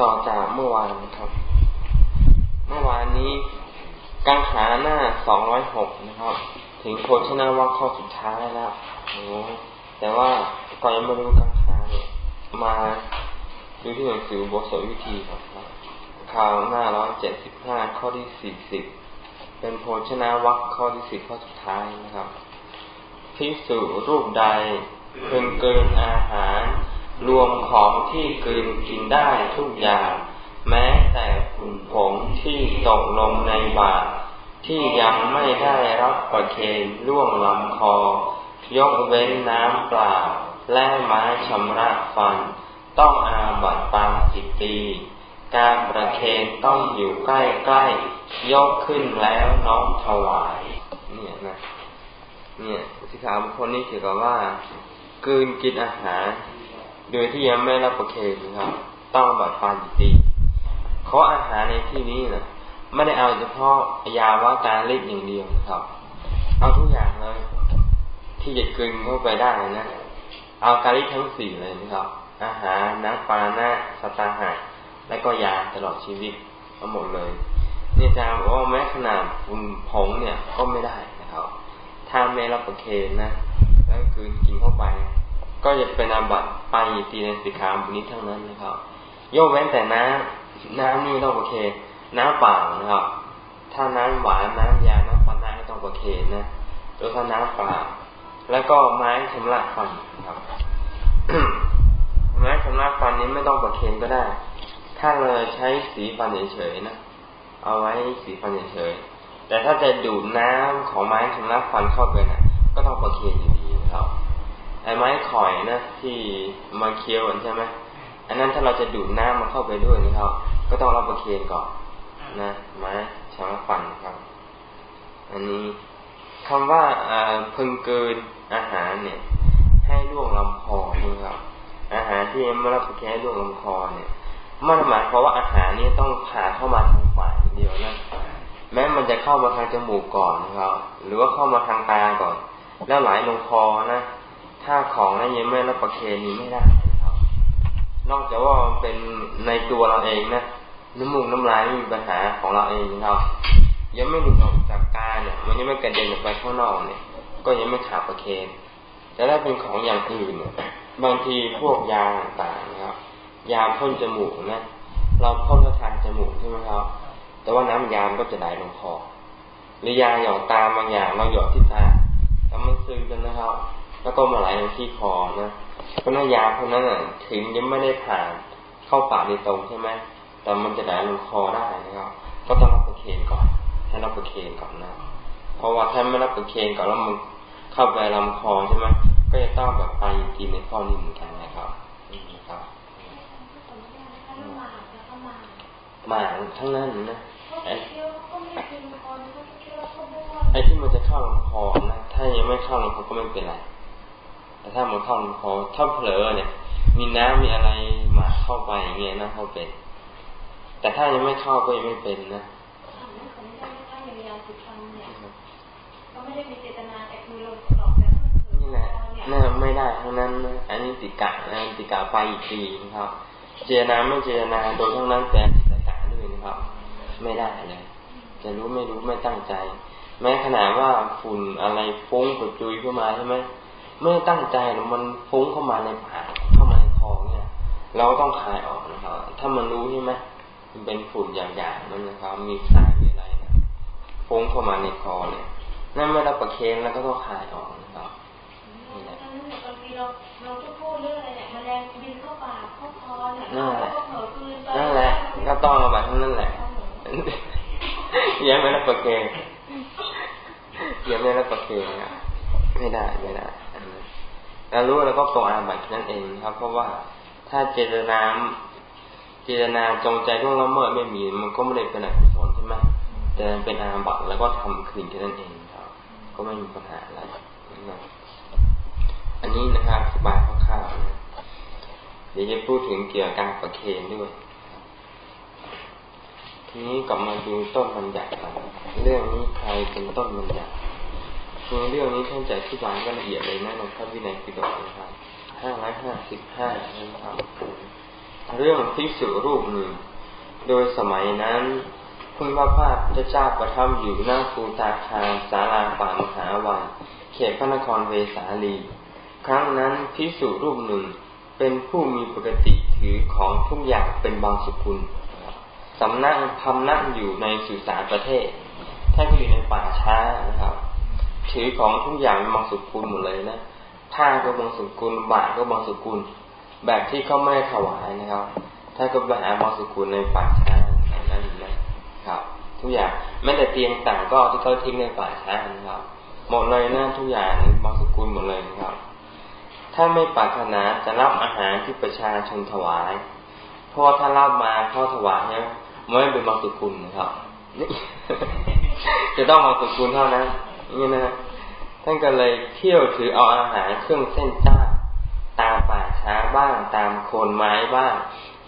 ต่อจากเมื่อวานนะครับ เมื่อวานนี้กังขาหน้าสองร้อยหกนะครับ ถึงโพชนาว่าข้อสุดท้ายแล้วโอ้แต่ว่าก่อนยังไม่รู้กังขาเนี่ยมาดูที่หนังสือบทสวดวิธีครับข่าวหน้าร้อยเจ็ดสิบห้าข้อที่สี่สิบเป็นโพชนาวัคข้อที่สิบข้อสุดท้ายนะครับพิสูรูปใดเพิ่งเกินอาหาร รวมของที่กลืนกินได้ทุกอย่าง แม้แต่ฝุ่นผงที่ตกลงในบาตที่ยังไม่ได้รับประเคนล่วงลำคอ ยกเว้นน้ำเปล่า และไม้ชำระฟัน ต้องอาบัตปาจิตตีการประเคนต้องอยู่ใกล้ๆ ยกขึ้นแล้วน้อมถวาย เนี่ยนะ เนี่ยสิขาบุคคลนี้เกี่ยวกับว่า กืนกินอาหาร โดยที่ยังไม่รับประเคนครับ ต้องแบบปาจิตีเขาอาหารในที่นี้นะไม่ได้เอาเฉพาะยาว่าการเล็กอย่างเดียวครับ เอาทุกอย่างเลย ที่จะกลืนเข้าไปได้นะ เอาการลิทั้งสี่เลยนะครับ อาหารน้ำปลาหน้าสตาหารและก็ยาตลอดชีวิตทั้งหมดเลยเนี่ยอาจารย์บอกว่าแม้ขนาดฝุ่นผงเนี่ยก็ไม่ได้นะครับ ถ้าไม่รับประเคนนะแล้วคืนกินเข้าไป ก็จะเป็นอาบัติไปตีในสิกขาบุนี้ทั้งนั้นนะครับ โยกเว้นแต่น้ำน้ำนี่ไม่ต้องประเค น้ำเปล่านะครับ ถ้าน้ำหวานน้ำยาน้ำปลาน้ำไม่ต้องประเคนะโดยถ้าน้ำเปล่าแล้วก็ไม้ชำระฟันครับไม้ชำระฟันนี้ไม่ต้องประเคนก็ได้ ถ้าเราใช้สีฟันเฉยๆนะ เอาไว้สีฟันเฉยๆแต่ถ้าจะดูดน้ำของไม้ชำระฟันเข้าไปนะก็ต้องประเคนอยู่ดี อ้ไม้ข่อยนะที่มาเคี้ยวใช่ไหมอันนั้นถ้าเราจะดูดน้ำมาเข้าไปด้วยนะครับ ก็ต้องรับประเคนก่อนนะไม้ชำระฟันครับ อันนี้คำว่าพึงเกินอาหารเนี่ย ให้ล่วงลำคอนะครับ อาหารที่ไม่รับประเคนล่วงลำคอเนี่ยมันหมายความว่าอาหารนี้ต้องผ่านเข้ามาทางปากเดียวนะแม้มันจะเข้ามาทางจมูกก่อนนะครับ หรือว่าเข้ามาทางตาก่อน แล้วไหลลงคอนะ ถ้าของนั้นยังไม่รับประเคนนี้ไม่ได้ นอกจากว่ามันเป็นในตัวเราเองนะน้ำมูกน้ำลายไม่มีปัญหาของเราเองครับยังไม่หลุดออกจากกายเนี่ย มันยังไม่กระเด็นออกไปข้างนอกเนี่ย ก็ยังไม่ขาดประเคนแต่ถ้าเป็นของอย่างอื่นเนี่ย บางทีพวกยาต่างๆนะครับ ยาพ่นจมูกนะเราพ่นทางจมูกใช่ไหมครับ แต่ว่าน้ำยามก็จะไหลลงคอหรือยาหยอดตาบางอย่างเราหยอดที่ตาแล้วมันซึมกันนะครับ แล้วก็มาไหลลงที่คอนะเพราะนั้นยาพวกนั้นถึงยังไม่ได้ผ่านเข้าปากในตรงใช่ไหมแต่มันจะไหลลงคอได้นะครับก็ต้องรับประเคนก่อน ให้รับประเคนก่อนนะ เพราะว่าถ้าไม่รับประเคนก่อนแล้วมันเข้าไปลำคอใช่ไหมก็จะต้องแบบไปกินในข้อนี้เหมือนกันนะครับมาทั้งนั้นนะไอ้ไอ้ที่มันจะเข้าลำคอนะ ถ้ายังไม่เข้าลำคอก็ไม่เป็นไร แต่ถ้ามันเข้าลำคอถ้าเผลอเนี่ย มีน้ำมีอะไรมาเข้าไปอย่างเงี้ยนะเขาเป็น แต่ถ้ายังไม่เข้าก็ยังไม่เป็นนะนี่แหละน่าไม่ได้ทั้งนั้นนะอันนี้ติกะนะติกะไปอีกทีนะครับ เจนาไม่เจนาโดยทั้งนั้นแต่ครับ ไม่ได้เลย จะรู้ไม่รู้ไม่ตั้งใจ แม้ขนาดว่าฝุ่นอะไรฟุ้งกระจุยเข้ามาใช่ไหม เมื่อตั้งใจมันฟุ้งเข้ามาในปากเข้ามาในคอเนี่ยเราต้องคายออกนะครับ ถ้ามันรู้ใช่ไหมมันเป็นฝุ่นอย่างๆนั่นนะครับ มีสายมีอะไรนะฟุ้งเข้ามาในคอเนี่ยนั่นเมื่อเราประเคนแล้วก็ต้องคายออกนะครับนี่แหละบางทีเราเราก็พูดเรื่องอะไรเนี่ยแมลงบินเข้าปากเข้าคอเนี่ยเราก็เผลอคืนไปนั่นแหละก็ต้องเอาแบบนั้นแหละยังไม่รับประเคนยังไม่รับประเคนไม่ได้ไม่ได้ เรารู้แล้วก็ตรงอาบัตินั่นเองครับ เพราะว่าถ้าเจตนาเจตนาจงใจร่วงละเมิดไม่มี มันก็ไม่ได้เป็นอกุศลใช่ไหมแต่เป็นอาบัตแล้วก็ทำคืนแค่นั้นเองครับ ก็ไม่มีปัญหาอะไรนะอันนี้นะครับสบายคร่าวๆนะเดี๋ยวจะพูดถึงเกี่ยวกับการประเคนด้วย ทีนี้กลับมาดูต้นบัญญัติกันเรื่องนี้ใครเป็นต้นบัญญัติ คือเรื่องนี้ท่านจะอธิบายกันละเอียดเลยนะในพระวินัยปิฎกนะครับห้าร้อยห้าสิบห้านะครับ เรื่องภิกษุรูปหนึ่ง โดยสมัยนั้นพึ่งพระพาพระเจ้าประทับอยู่หน้าภูตาคารสาราป่ามหาวันเขตพระนครเวสาลี ครั้งนั้นภิกษุรูปหนึ่งเป็นผู้มีปกติถือของทุกอย่างเป็นบางสกุลสำนักพำนักอยู่ในสุสานประเทศท่านก็อยู่ในป่าช้านะครับ ถือของทุกอย่างเป็นบางสุกุลหมดเลยนะผ้าก็บางสุกุลบาทก็บางสุกุล แบบที่เขาไม่ถวายนะครับท่านก็ไปหาบางสุกุลในป่าช้าอย่างนั้นนะครับ ทุกอย่างแม้แต่เตียงต่างก็ที่เขาทิ้งในป่าช้านะครับหมดเลยนะทุกอย่างบางสุกุลหมดเลยนะครับ ถ้าไม่ปรารถนาจะรับอาหารที่ประชาชนถวายเพราะถ้ารับมาเขาถวายเนี่ยไม่เป็นบางสุกุลนะครับจะต้องบางสุกุลเท่านั้น นี่นะท่านก็เลยเที่ยวถือเอาอาหารเครื่องเส้นจ้าตามป่าช้าบ้าง ตามโคนไม้บ้าง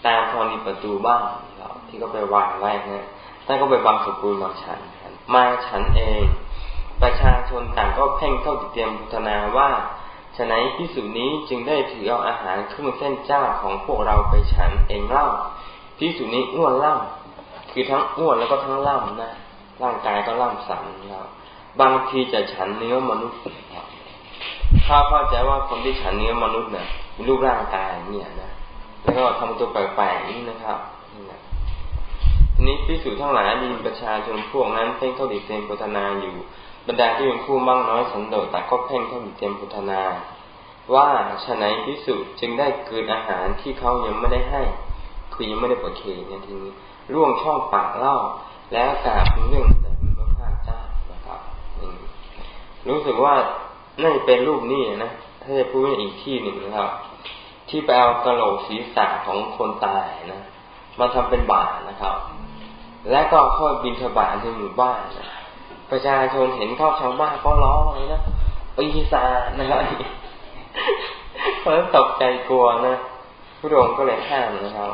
ตามธรณีประตูบ้างที่ก็ไปวางไว้นะท่านก็ไปบางสุกุลมาฉัน มาฉันเอง ประชาชนต่างก็เพ่งเข้าติเตรียมพุทนาว่าฉะนั้นพิสุนี้จึงได้ถือเอาอาหารเครื่องเส้นเจ้าของพวกเราไปฉันเองเล่าพิสุนี้อ้วนล่ำคือทั้งอ้วนแล้วก็ทั้งล่ำนะร่างกายก็ล่ำสันครับ บางทีจะฉันเนื้อมนุษย์ถ้าเข้าใจว่าคนที่ฉันเนื้อมนุษย์เนี่ยมีรูปร่างกายเนี่ยนะแล้วก็ทำตัวแปลกๆนี่นะครับทีนี้พิสูจทั้งหลายมีประชาชนพวกนั้นเพ่งเข้าดิเซนโฆษณาอยู่ บรรดาที่เป็นผู้มั่งน้อยสันโดษแต่ก็เพ่งเข้ามีเตมพุทธนา ว่าฉะนั้นพิสุจึงได้เกินอาหารที่เขายังไม่ได้ให้คือยังไม่ได้ประเคนเนี่ยทีนี้ร่วงช่องปากเล่าแล้วกาบเรื่องแต่มีพระพาเจ้านะครับ รู้สึกว่าน่าจะเป็นรูปนี้นะถ้าจะพูดอีกที่หนึ่งนะครับ ที่ไปเอากระโหลกศีรษะของคนตายนะมาทำเป็นบาตรนะครับ และก็ค่อยบินทบาทในหมู่บ้านนะประชาชนเห็นเข้าชาวบ้านก็ร้องเลยนะปีศาจนะครับเพราะตกใจกลัวนะพระองค์ก็เลยห้ามนะครับ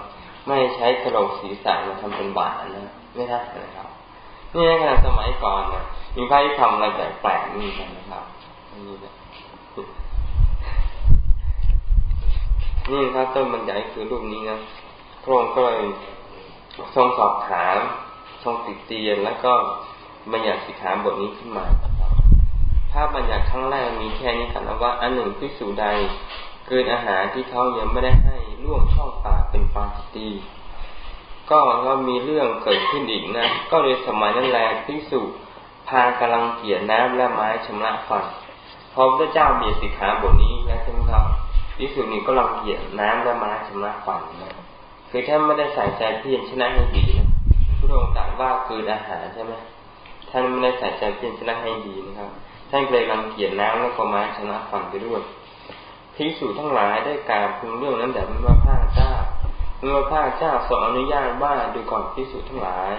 ไม่ใช้กระโหลกศีรษะมาทำเป็นบาตรนะไม่ได้นะครับ นี่ขณะสมัยก่อนนะมีพระที่ทำอะไรแปลกๆนี่กันนะครับนี่นะนี่ครับต้นบรรยายคือรูปนี้นะพระองค์ก็เลยทรงสอบถามทรงติดเตียนแล้วก็บัญญัติสิกขาบทนี้ขึ้นมาถ้าบัญญัติครั้งแรกมีแค่นี้ครับว่าอันหนึ่งพิสูจใดเกินอาหารที่เขายังไม่ได้ให้ล่วงช่องปากเป็นปาจิตี ก็ว่ามีเรื่องเกิดขึ้นอีกนะ ก็ในสมัยนั้นแลพิสูจพากำลังเกี่ยน้ำและไม้ชำระฟันพอพระเจ้าเบียดสิกขาบทนี้แล้วใช่ไหมครับพิสูจนี้ก็ลังเกี่ยน้ำและไม้ชำระฟันนะคือท่านไม่ได้ใส่ใจเพียรชนะให้ดีนะพระองค์ตรัสว่าเกินอาหารใช่ไหมท่านไม่ได้ใส่ใจเพียรชนะให้ดีนะครับ ท่านเลยรังเกียจน้ำและประมาชนะฟังไปด้วยพิสูจทั้งหลายได้กล่าวพึงเรื่องนั้นแต่ไม่ว่าพระเจ้า เมื่อพระเจ้าทรงอนุญาตว่าดูก่อนพิสูจทั้งหลาย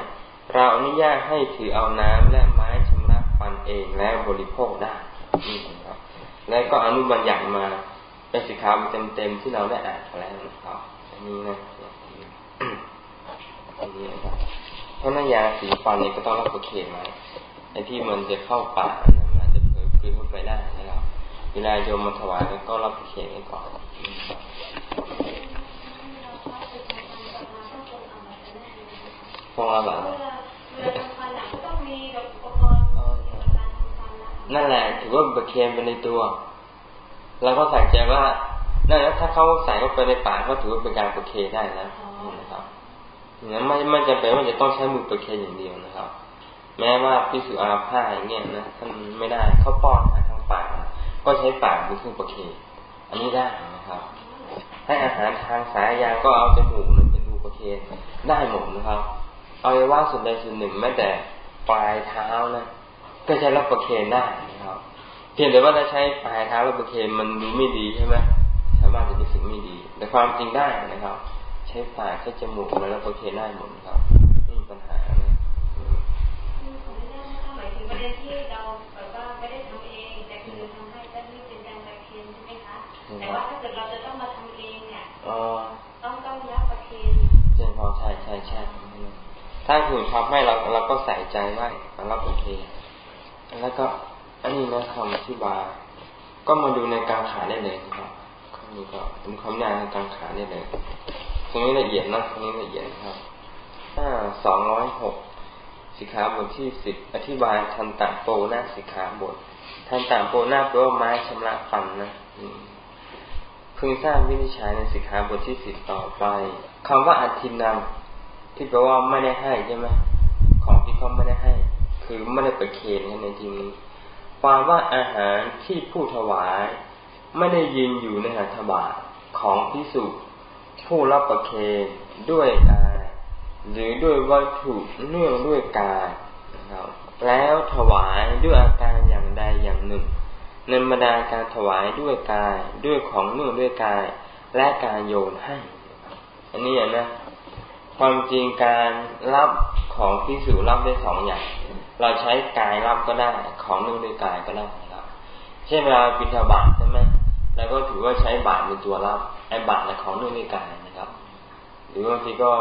เราอนุญาตให้ถือเอาน้ำและไม้ชำระฟันเองแล้วบริโภคได้นี่ครับ และก็อนุบัญญัติมาเป็นสิขาเต็มๆที่เราได้อ่านแล้วนะครับอันนี้นะอันนี้นะครับเพราะน้ายาสีฟันเนี่ยก็ต้องรับประเคนไว้ไอ้ที่มันจะเข้าปากนั้นอาจจะเผลอคืนเข้าไปได้นะครับเวลาโยมมาถวายก็รับประเคนไว้ก่อน ฟองระบาดนั่นแหละถือว่าประเคนไปในตัวเราก็ใส่ใจว่านั่นแล้วถ้าเขาใส่เข้าไปในปากก็ถือว่าเป็นการประเคนได้นะนะครับนั้นไม่ไม่จำเป็นว่าจะต้องใช้มือประเคนอย่างเดียวนะครับ แม้ว่าพิสุอาผ้าอย่างเงี้ยนะท่านไม่ได้เขาป้อนทางปากก็ใช้ปากเป็นเครื่องประเคนอันนี้ได้นะครับ ให้อาหารทางสายยางก็เอาจมูกนั้นเป็นรูประเคนได้หมดนะครับเอาไว้ว่าส่วนใดส่วนหนึ่งแม้แต่ปลายเท้านะก็ใช้รับประเคนได้นะครับเพียงแต่ว่าถ้าใช้ปลายเท้ารับประเคนมันดูไม่ดีใช่ไหมสามารถจะมีสิ่งไม่ดี แต่ความจริงได้นะครับ ใช้ปากใช้จมูกมาแล้วโอเคได้หมดครับไม่มีปัญหานะหมายถึงประเด็นที่เราแบบว่าไม่ได้ทำเองแต่คือทำให้เจ้าหนี้เป็นการประเคนใช่ไหมคะแต่ว่าถ้าเกิดเราจะต้องมาทำเองเนี่ย ถ้าคุณทำให้เราเราก็ใส่ใจไว้รับโอเค แล้วก็อันนี้นะคำที่บาก็มาดูในการขาได้เลยครับนี่ก็เป็นคำนานในการขาได้เลยตรงนี้ละเอียดนะตรงนี้ละเอียดครับห้าสองร้อยหกสิกขาบทที่สิบอธิบายทันตะโปหน้าสิกขาบททันตะโปหน้าแปลว่าไม้ชำระฟันนะพึงสร้างวินิจฉัยในสิกขาบทที่สิบต่อไปคำว่าอธินัง ที่แปลว่าไม่ได้ให้ใช่ไหมของที่เขาไม่ได้ให้ คือไม่ได้ประเคนในที่นี้ความว่าอาหารที่ผู้ถวาย ไม่ได้ยินอยู่ในหัตถบาของพิสุผู้รับประเคนด้วยกายหรือด้วยวัตถุเนื่องด้วยกายนะครับแล้วถวายด้วยอาการอย่างใดอย่างหนึ่งในบรรดาการถวายด้วยกายด้วยของเนื่องด้วยกาย และการโยนให้ อันนี้นะ ความจริงการรับของพิสูจรับได้สองอย่าง เราใช้กายรับก็ได้ของนื่งด้วยกายก็ได้นะครับ เช่นเวลาปิณาบาตใช่ไหมแล้วก็ถือว่าใช้บาตเป็นตัวรับไอ้บาตและของนื่งด้วยกายนะครับ หรือบางทีก็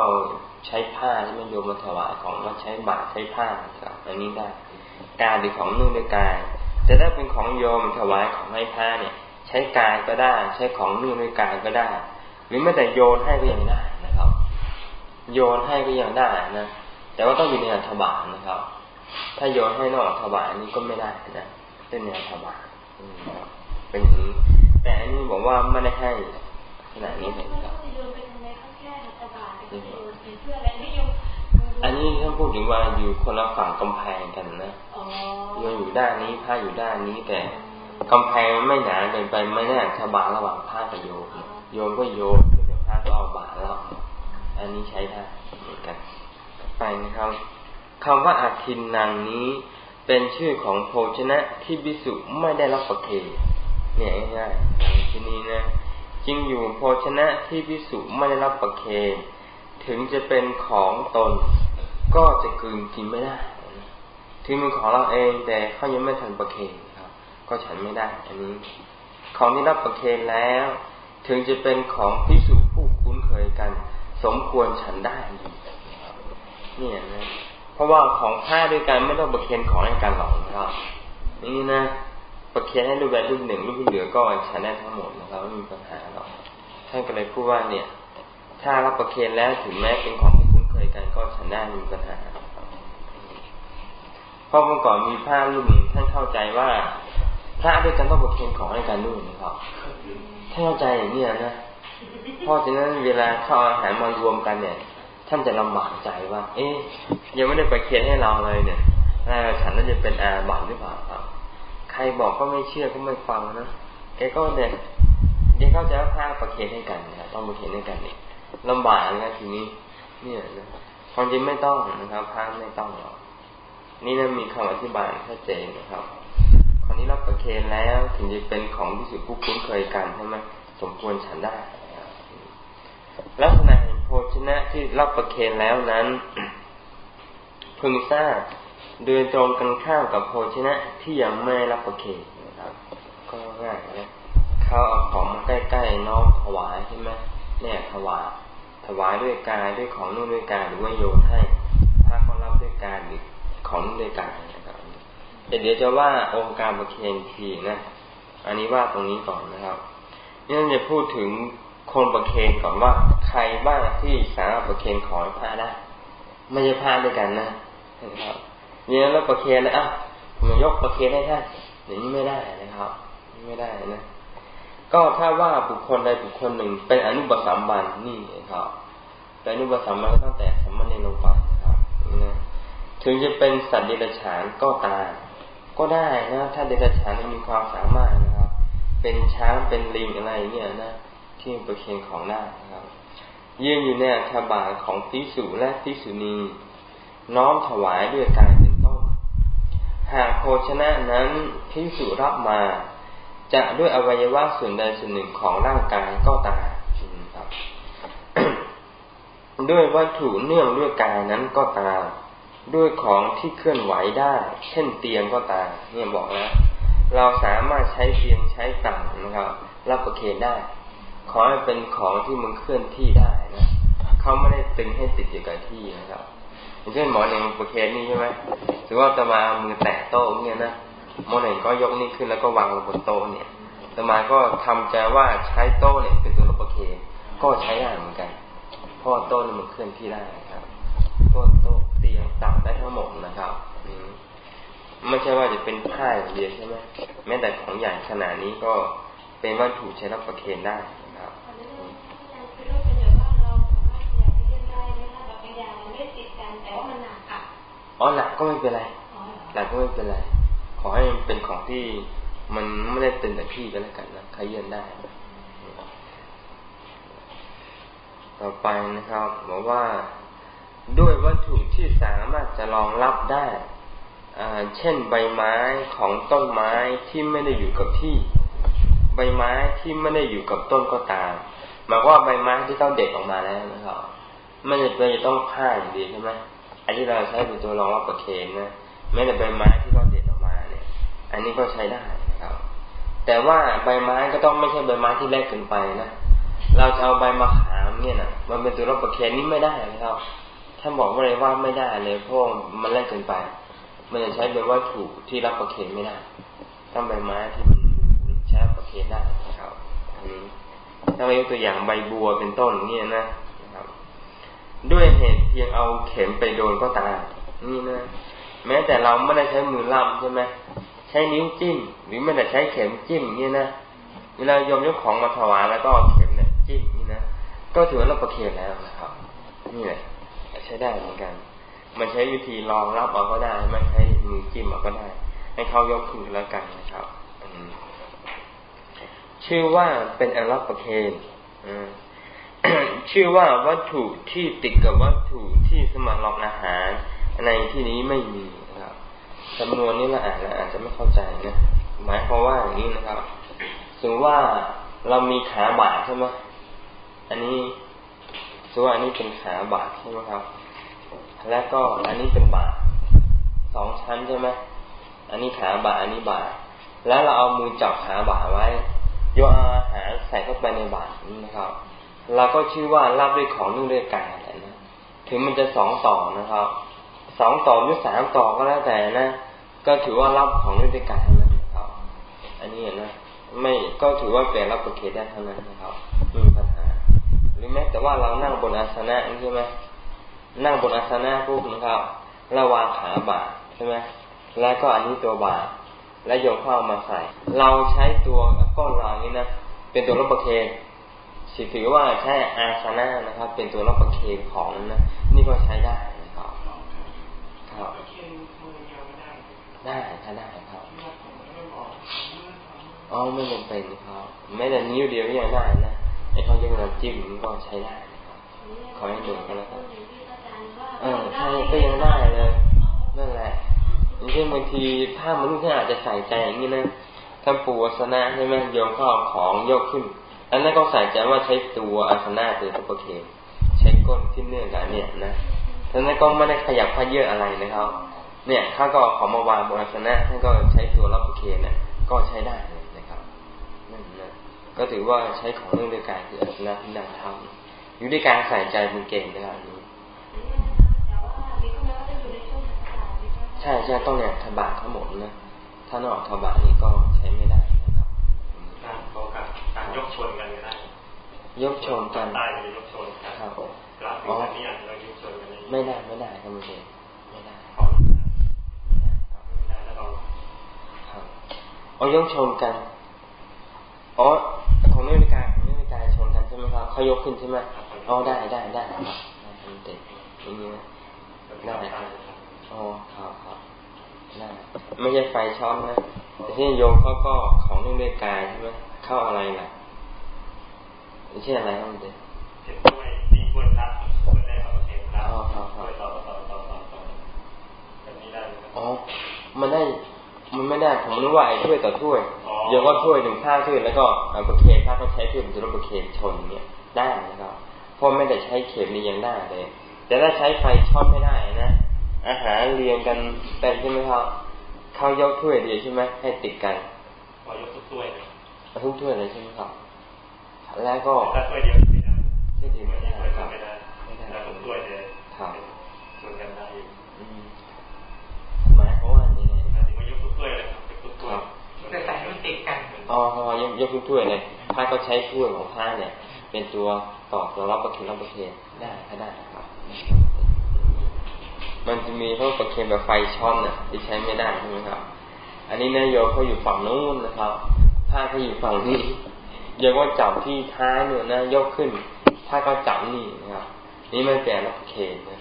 ใช้ผ้าที่มันโยมมาถวายของก็ใช้บาตใช้ผ้าครับอันนี้ได้กายหรือของนื่งด้วยกาย แต่ถ้าเป็นของโยมถวายของให้ผ้าเนี่ย ใช้กายก็ได้ ใช้ของนื่งด้วยกายก็ได้ หรือแม้แต่โยนให้ก็ยังได้ โยนให้ก็ยังได้นะแต่ว่าต้องอยู่ในอัฐบาทนะครับ ถ้าโยนให้นอกอัฐบาทนี่ก็ไม่ได้นะเป็นในอัฐบาทเป็นอย่างนี้แต่อันนี้บอกว่าไม่ได้ให้ขนาดนี้เลยครับอันนี้ท่านพูดถึงว่าอยู่คนละฝั่งกำแพงกันนะโยนอยู่ด้านนี้ผ้าอยู่ด้านนี้แต่กำแพงมันไม่หนาเกินไปไม่แน่ทบาระหว่างผ้ากับโยนโยนก็โยนเดี๋ยวผ้าก็เอาบาแล้ว อันนี้ใช้ได้เหมือนกันไปนะครับคำว่าอาทินนางนี้เป็นชื่อของโภชนะที่บิสุไม่ได้รับประเคนเนี่ยง่ายๆที่นี้นะจึงอยู่โภชนะที่บิสุไม่ได้รับประเคนถึงจะเป็นของตน ก็จะกืนกินไม่ได้ ถึงเป็นของเราเองแต่เขายังไม่ทันประเคนครับ ก็ฉันไม่ได้ อันนี้ ของที่รับประเคนแล้ว ถึงจะเป็นของพิสุผู้คุ้นเคยกัน สมควรฉันได้เนี่ยนะเพราะว่าของผ้าด้วยกันไม่ต้องประเคนของในการหลอกนะครับนี่นะประเคนให้รูปใดรูปหนึ่งรูปที่เหลือก็ฉันได้ทั้งหมดนะครับไม่มีปัญหาหรอกท่านก็เลยพูดว่าเนี่ย ถ้ารับประเคนแล้วถึงแม้เป็นของที่คุ้นเคยกันก็ฉันได้มีปัญหาเพราะเมื่อก่อนมีผ้ารุ่นท่านเข้าใจว่าพระด้วยกันต้องประเคนของให้กันด้วยนะครับท่านเข้าใจอย่างนี้นะ เพราะฉะนั้นเวลาเข้าอาหารมารวมกันเนี่ย ท่านจะลำบากใจว่า เอ๊ยยังไม่ได้ไปเคียนให้เราเลยเนี่ยฉันน่าจะเป็นอาบัตหรือเปล่าครับ ใครบอกก็ไม่เชื่อก็ไม่ฟังนะแกก็เนี่ยแกเข้าใจว่าพาประเคนให้กันนะต้องประเคนให้กันเนี่ยลำบากนะทีนี้ เนี่ยนะความจริงไม่ต้องนะครับพาไม่ต้องหรอกนี่นะมีคำอธิบายชัดเจนนะครับคนนี้รับประเคนแล้วถึงจะเป็นของที่สุดผู้คุ้นเคยกันใช่ไหมสมควรฉันได้ ลักษณะแห่งโภชนะที่รับประเคนแล้วนั้น พึงทราบโดยตรงกันข้ามกับโภชนะที่ยังไม่รับประเคนนะครับ ก็ง่ายนะเขาเอาของมาใกล้ๆน้องถวายใช่ไหมเนี่ยถวายถวายด้วยกายด้วยของนู่นด้วยกายหรือว่าโยนให้ถ้าเขารับด้วยกายหรือของนู่นด้วยกายนะครับแต่เดี๋ยวจะว่าองค์การประเคนทีนะ อันนี้ว่าตรงนี้ก่อนนะครับนี่จะพูดถึง คนประเคนก่อนว่าใครบ้างที่สามารถประเคนขอให้พระได้ไม่ใช่พระด้วยกันนะนะครับเนี่ยเราประเคนนะอะผมยกประเคนให้ท่านอย่างนี้ไม่ได้นะครับ ไม่ได้นะ ก็ถ้าว่าบุคคลใดบุคคลหนึ่งเป็นอนุปสัมบันนี่นะครับเป็นอนุปสัมบันตั้งแต่สมณเณรลงไปครับนะถึงจะเป็นสัตว์เดรัจฉานก็ตามก็ได้นะ ถ้าเดรัจฉานมีความสามารถนะครับ เป็นช้างเป็นลิงอะไรเนี่ยนะ ที่ประเคนของได้นะครับยืนอยู่ในอัฐบาทของพิสุและพิสุณีน้อมถวายด้วยการเป็นต้น หากโภชนะนั้นพิสุรับมา จะด้วยอวัยวะส่วนใดส่วนหนึ่งของร่างกายก็ตามครับด้วยวัตถุเนื่องด้วยกายนั้นก็ตามด้วยของที่เคลื่อนไหวได้ เช่นเตียงก็ตามเนี่ยบอกแล้วเราสามารถใช้เตียงใช้ต่างนะครับ รับประเคนได้ ขอให้เป็นของที่มันเคลื่อนที่ได้นะเขาไม่ได้ตึงให้ติดอยู่กับที่นะครับอย่างเช่นหมอเนี่ยประเคนนี่ใช่ไหมถือว่าจะมามือแตะโต๊ะเนี่ยนะหมอเนี่ยก็ยกนี่ขึ้นแล้วก็วางลงบนโต๊ะเนี่ยตมาก็ทำใจว่าใช้โต๊ะเนี่ยเป็นตัวรับประเคนก็ใช้ได้เหมือนกันเพราะโต๊ะมันเคลื่อนที่ได้ครับโต๊ะโต๊ะเตียงตักได้ทั้งหมดนะครับไม่ใช่ว่าจะเป็นผ้าอย่างเดียวใช่ไหมแม้แต่ของใหญ่ขนาดนี้ก็เป็นวัตถุใช้รับประเคนได้ นะครับอ๋อหนักก็ไม่เป็นไรหนักก็ไม่เป็นไร ขอให้มันเป็นของที่มันไม่ได้ตึงแต่พี่ก็แล้วกันนะขยื่นได้ ต่อไปนะครับบอกว่าด้วยวัตถุที่สามารถจะรองรับได้เช่นใบไม้ของต้นไม้ที่ไม่ได้อยู่กับที่ ใบไม้ที่ไม่ได้อยู่กับต้นก็ตามหมายว่าใบไม้ที่ต้องเด็ดออกมาแล้วนะครับไม่จำเป็นจะต้องผ้าอย่างดีใช่ไหม อันที่เราใช้เป็นตัวรองรับประเคนนะแม้แต่ใบไม้ที่เราเด็ดออกมาเนี่ย อันนี้ก็ใช้ได้นะครับ แต่ว่าใบไม้ก็ต้องไม่ใช่ใบไม้ที่เล็กเกินไปนะเราจะเอาใบมะขามเนี่ยนะมันเป็นตัวรับประเคนนี่ไม่ได้นะครับท่านบอกว่าเลยว่าไม่ได้เลยเพราะมันเล็กเกินไป มันจะใช้เป็นวัตถุที่รับประเคนไม่ได้ต้องใบไม้ที่มันใช้ประเคนได้นะครับอันนี้ถ้าเรายกตัวอย่างใบบัวเป็นต้นเนี่ยนะ ด้วยเหตุเพียงเอาเข็มไปโดนก็ตามนี่นะแม้แต่เราไม่ได้ใช้มือล่ำใช่ไหมใช้นิ้วจิ้ม หรือไม่ได้ใช้เข็มจิ้มนี่นะเวลายมยกของมาถวายแล้วก็เอาเข็มเนี่ยจิ้มนี่นะก็ถือว่าเราประเคนแล้วนะครับ นี่แหละใช้ได้เหมือนกัน มันใช้วิธีรองรับเอาก็ได้ไม่ใช้มือจิ้มเอาก็ได้ ให้เขายกขึ้นแล้วกันนะครับชื่อว่าเป็นอรับประเคนอ ชื่อว่าวัตถุที่ติดกับวัตถุที่สมารองอาหารในที่นี้ไม่มีนะครับจำนวนนี้เราอ่านแล้วอาจจะไม่เข้าใจนะหมายความว่าอย่างนี้นะครับสมมติว่าเรามีขาบาดใช่ไหมอันนี้สมมติว่าอันนี้เป็นขาบาดใช่ไหมครับ แล้วก็อันนี้เป็นบาสองชั้นใช่ไหมอันนี้ขาบาอันนี้บาแล้วเราเอามือจับขาบาไว้โยอาอาหารใส่เข้าไปในบานี่นะครับ เราก็ชื่อว่ารับด้วยของนึ่งด้วยกายแหละนะถึงมันจะสองต่อนะครับสองต่อหรือสามต่อก็แล้วแต่นะ ก็ถือว่ารับของนึ่งด้วยกายนะครับอันนี้นะไม่ก็ถือว่าเป็นรับประเคนได้เท่านั้นนะครับมีปัญหา หรือแม้แต่ว่าเรานั่งบนอาสนะใช่ไหมนั่งบนอาสนะปุ๊บนะครับระวางขาบ่าใช่ไหมแล้วก็อันนี้ตัวบ่าและโยนข้าวมาใส่ เราใช้ตัวก้นเรานี้นะเป็นตัวรับประเคน ถือว่าใช้อาสนะนะครับ เป็นตัวรับประเคนของนะนี่ก็ใช้ได้นะครับครับได้ถ้าได้ครับอ๋อไม่จำเป็นครับแม้แต่นิ้วเดียวก็ยังได้นะไอ้เขาจะมาจิ้มก็ใช้ได้ขอให้ดูกันแล้วกันเออใช่ก็ยังได้เลยนั่นแหละอย่างเช่นบางทีถ้ามนุษย์ท่านอาจจะใส่ใจอย่างนี้นะท่านปูอัสนะใช่ไหมโยมข้าของยกขึ้น อันนั้นก็ใส่ใจว่าใช้ตัวอัสนะตัวตุปเคใช้ก้นที่เนื่องกับเนี่ยนะท่านนั้นก็ไม่ได้ขยับพเยอะอะไรนะครับ เนี่ยข้าก็ขอมาวางบนอัสนะท่านก็ใช้ตัวรับประเคนเนี่ยก็ใช้ได้เลยนะครับนั่นนะก็ถือว่าใช้ของเรื่องด้วยกายคืออัสนะที่นำทำอยู่ด้วยการใส่ใจเป็นเก่งนะครับช่ใช่ต้องเนี่ยทบาทั้งหมดนะถ้านอกทบานี้ก็ใช้ไม่ได้นะครับการโอกาสการ ยกชนกันไม่ได้ยกชนกันได้หรือยกชนกันครับกราฟิกอันนี้อาจจะยกชนกันไม่ได้ไม่ได้ครับไม่ได้ไม่ได้ไม่ได้แล้วเราครับเอายกชนกันอ๋อของนิวิกาของนิวิกาชนกันใช่ไหมครับเขายกขึ้นใช่ไหมอ๋อได้ได้ได้ครับได้ทำเต็มอย่างนี้ได้ครับอ๋อครับครับได้ไม่ใช่ไฟช็อตนะแต่ที่โยมเขาก็ของเรื่องด้วยกายใช่ไหมเข้าอะไรล่ะ ไม่ใช่อะไรครับเด็กช่วยดีช่วยพระช่วยได้ต่อเข็มพระช่วยต่อต่อต่อต่อต่อแบบนี้ได้ไหมอ๋อมันได้มันไม่ได้ผมนึกว่าไอ้ถ้วยต่อถ้วยโยมก็ถ้วยหนึ่งข้าวถ้วยแล้วก็ประเคนถ้าเขาใช้ถ้วยเป็นตัวประเคนชนเนี่ยได้นะครับเพราะไม่ได้ใช้เข็มนี่ยังได้เลย แต่ถ้าใช้ไฟช็อตไม่ได้นะอาหารเรียงกันเป็นใช่ไหมครับเขายกถ้วยเดียวใช่ไหมให้ติดกันพอยกทุกถ้วยทุกถ้วยเลยใช่ไหมครับ แล้วก็ถ้าถ้วยเดียวไม่ได้ถ้วยเดียวไม่ได้ครับไม่ได้ไม่ได้ทุกถ้วยเลยครับชนกันได้หมายความว่าอย่างไรถึงว่ายกทุกถ้วยเลยครับทุกถ้วยแต่ใส่มันติดกันอ๋อยกยกทุกถ้วยเลยพระก็ใช้ถ้วยของพระเนี่ย เป็นตัวต่อตัวรับประเคนรับประเคนได้ก็ได้ครับ มันจะมีพวกประเคนแบบไฟช็อตน่ะที่ใช้ไม่ได้ใช่ไหมครับ อันนี้นายโยเขาอยู่ฝั่งนู้นนะครับถ้าเขาอยู่ฝั่งนี้ ยก็จับที่ท้ายเนี่ยนะยกขึ้น ถ้าก็จับนี่นะครับ นี่ไม่แปลรับประเคนนะ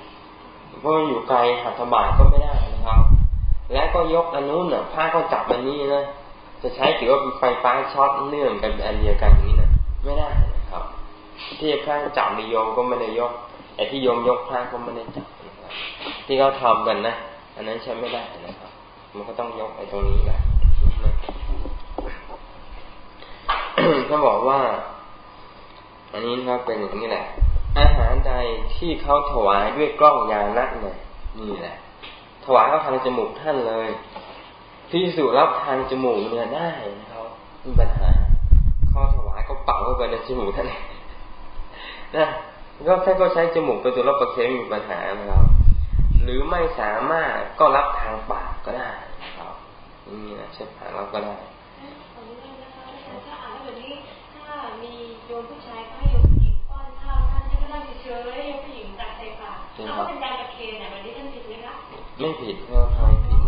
เพราะอยู่ไกลหัตถบาทก็ไม่ได้นะครับ และก็ยกอันนู้นน่ะผ้าก็จับอันนี้นะจะใช้ถือว่าเป็นไฟฟ้าช็อตเนื่องกันอันเดียวกันอย่างนี้นะไม่ได้นะครับ ที่พระจับมีโยมก็ไม่ได้ยกไอ้ที่โยมยกพระก็ไม่ได้จับนะครับที่เขาทากันนะ อันนั้นใช้ไม่ได้นะครับ มันก็ต้องยกไอ้ตรงนี้แหละ เขาบอกว่า อันนี้ครับเป็นอย่างนี้แหละ อาหารใดที่เขาถวายด้วยกล้องยานักเนี่ยนี่แหละ ถวายเขาทางจมูกท่านเลยที่สุรับทางจมูกเนี่ยได้นะครับมีปัญหาข้อถวายก็เป่าเข้าไปในจมูกท่านนะก็แค่ก็ใช้จมูกเป็นตัวรับประเคนมีปัญหานะครับ หรือไม่สามารถก็รับทางปากก็ได้นะครับนี่นะใช้ปากรับก็ได้ถ้าอ่านแบบนี้ถ้ามีโยมผู้ชายก็ให้โยมผู้หญิงป้อนข้าวท่านให้ก็นั่งเฉยๆโยมผู้หญิงตักใส่ ปากเขาเป็นการประเคนเนี่ยแบบนี้ท่านผิดไหมคะไม่ผิดครับทำผิด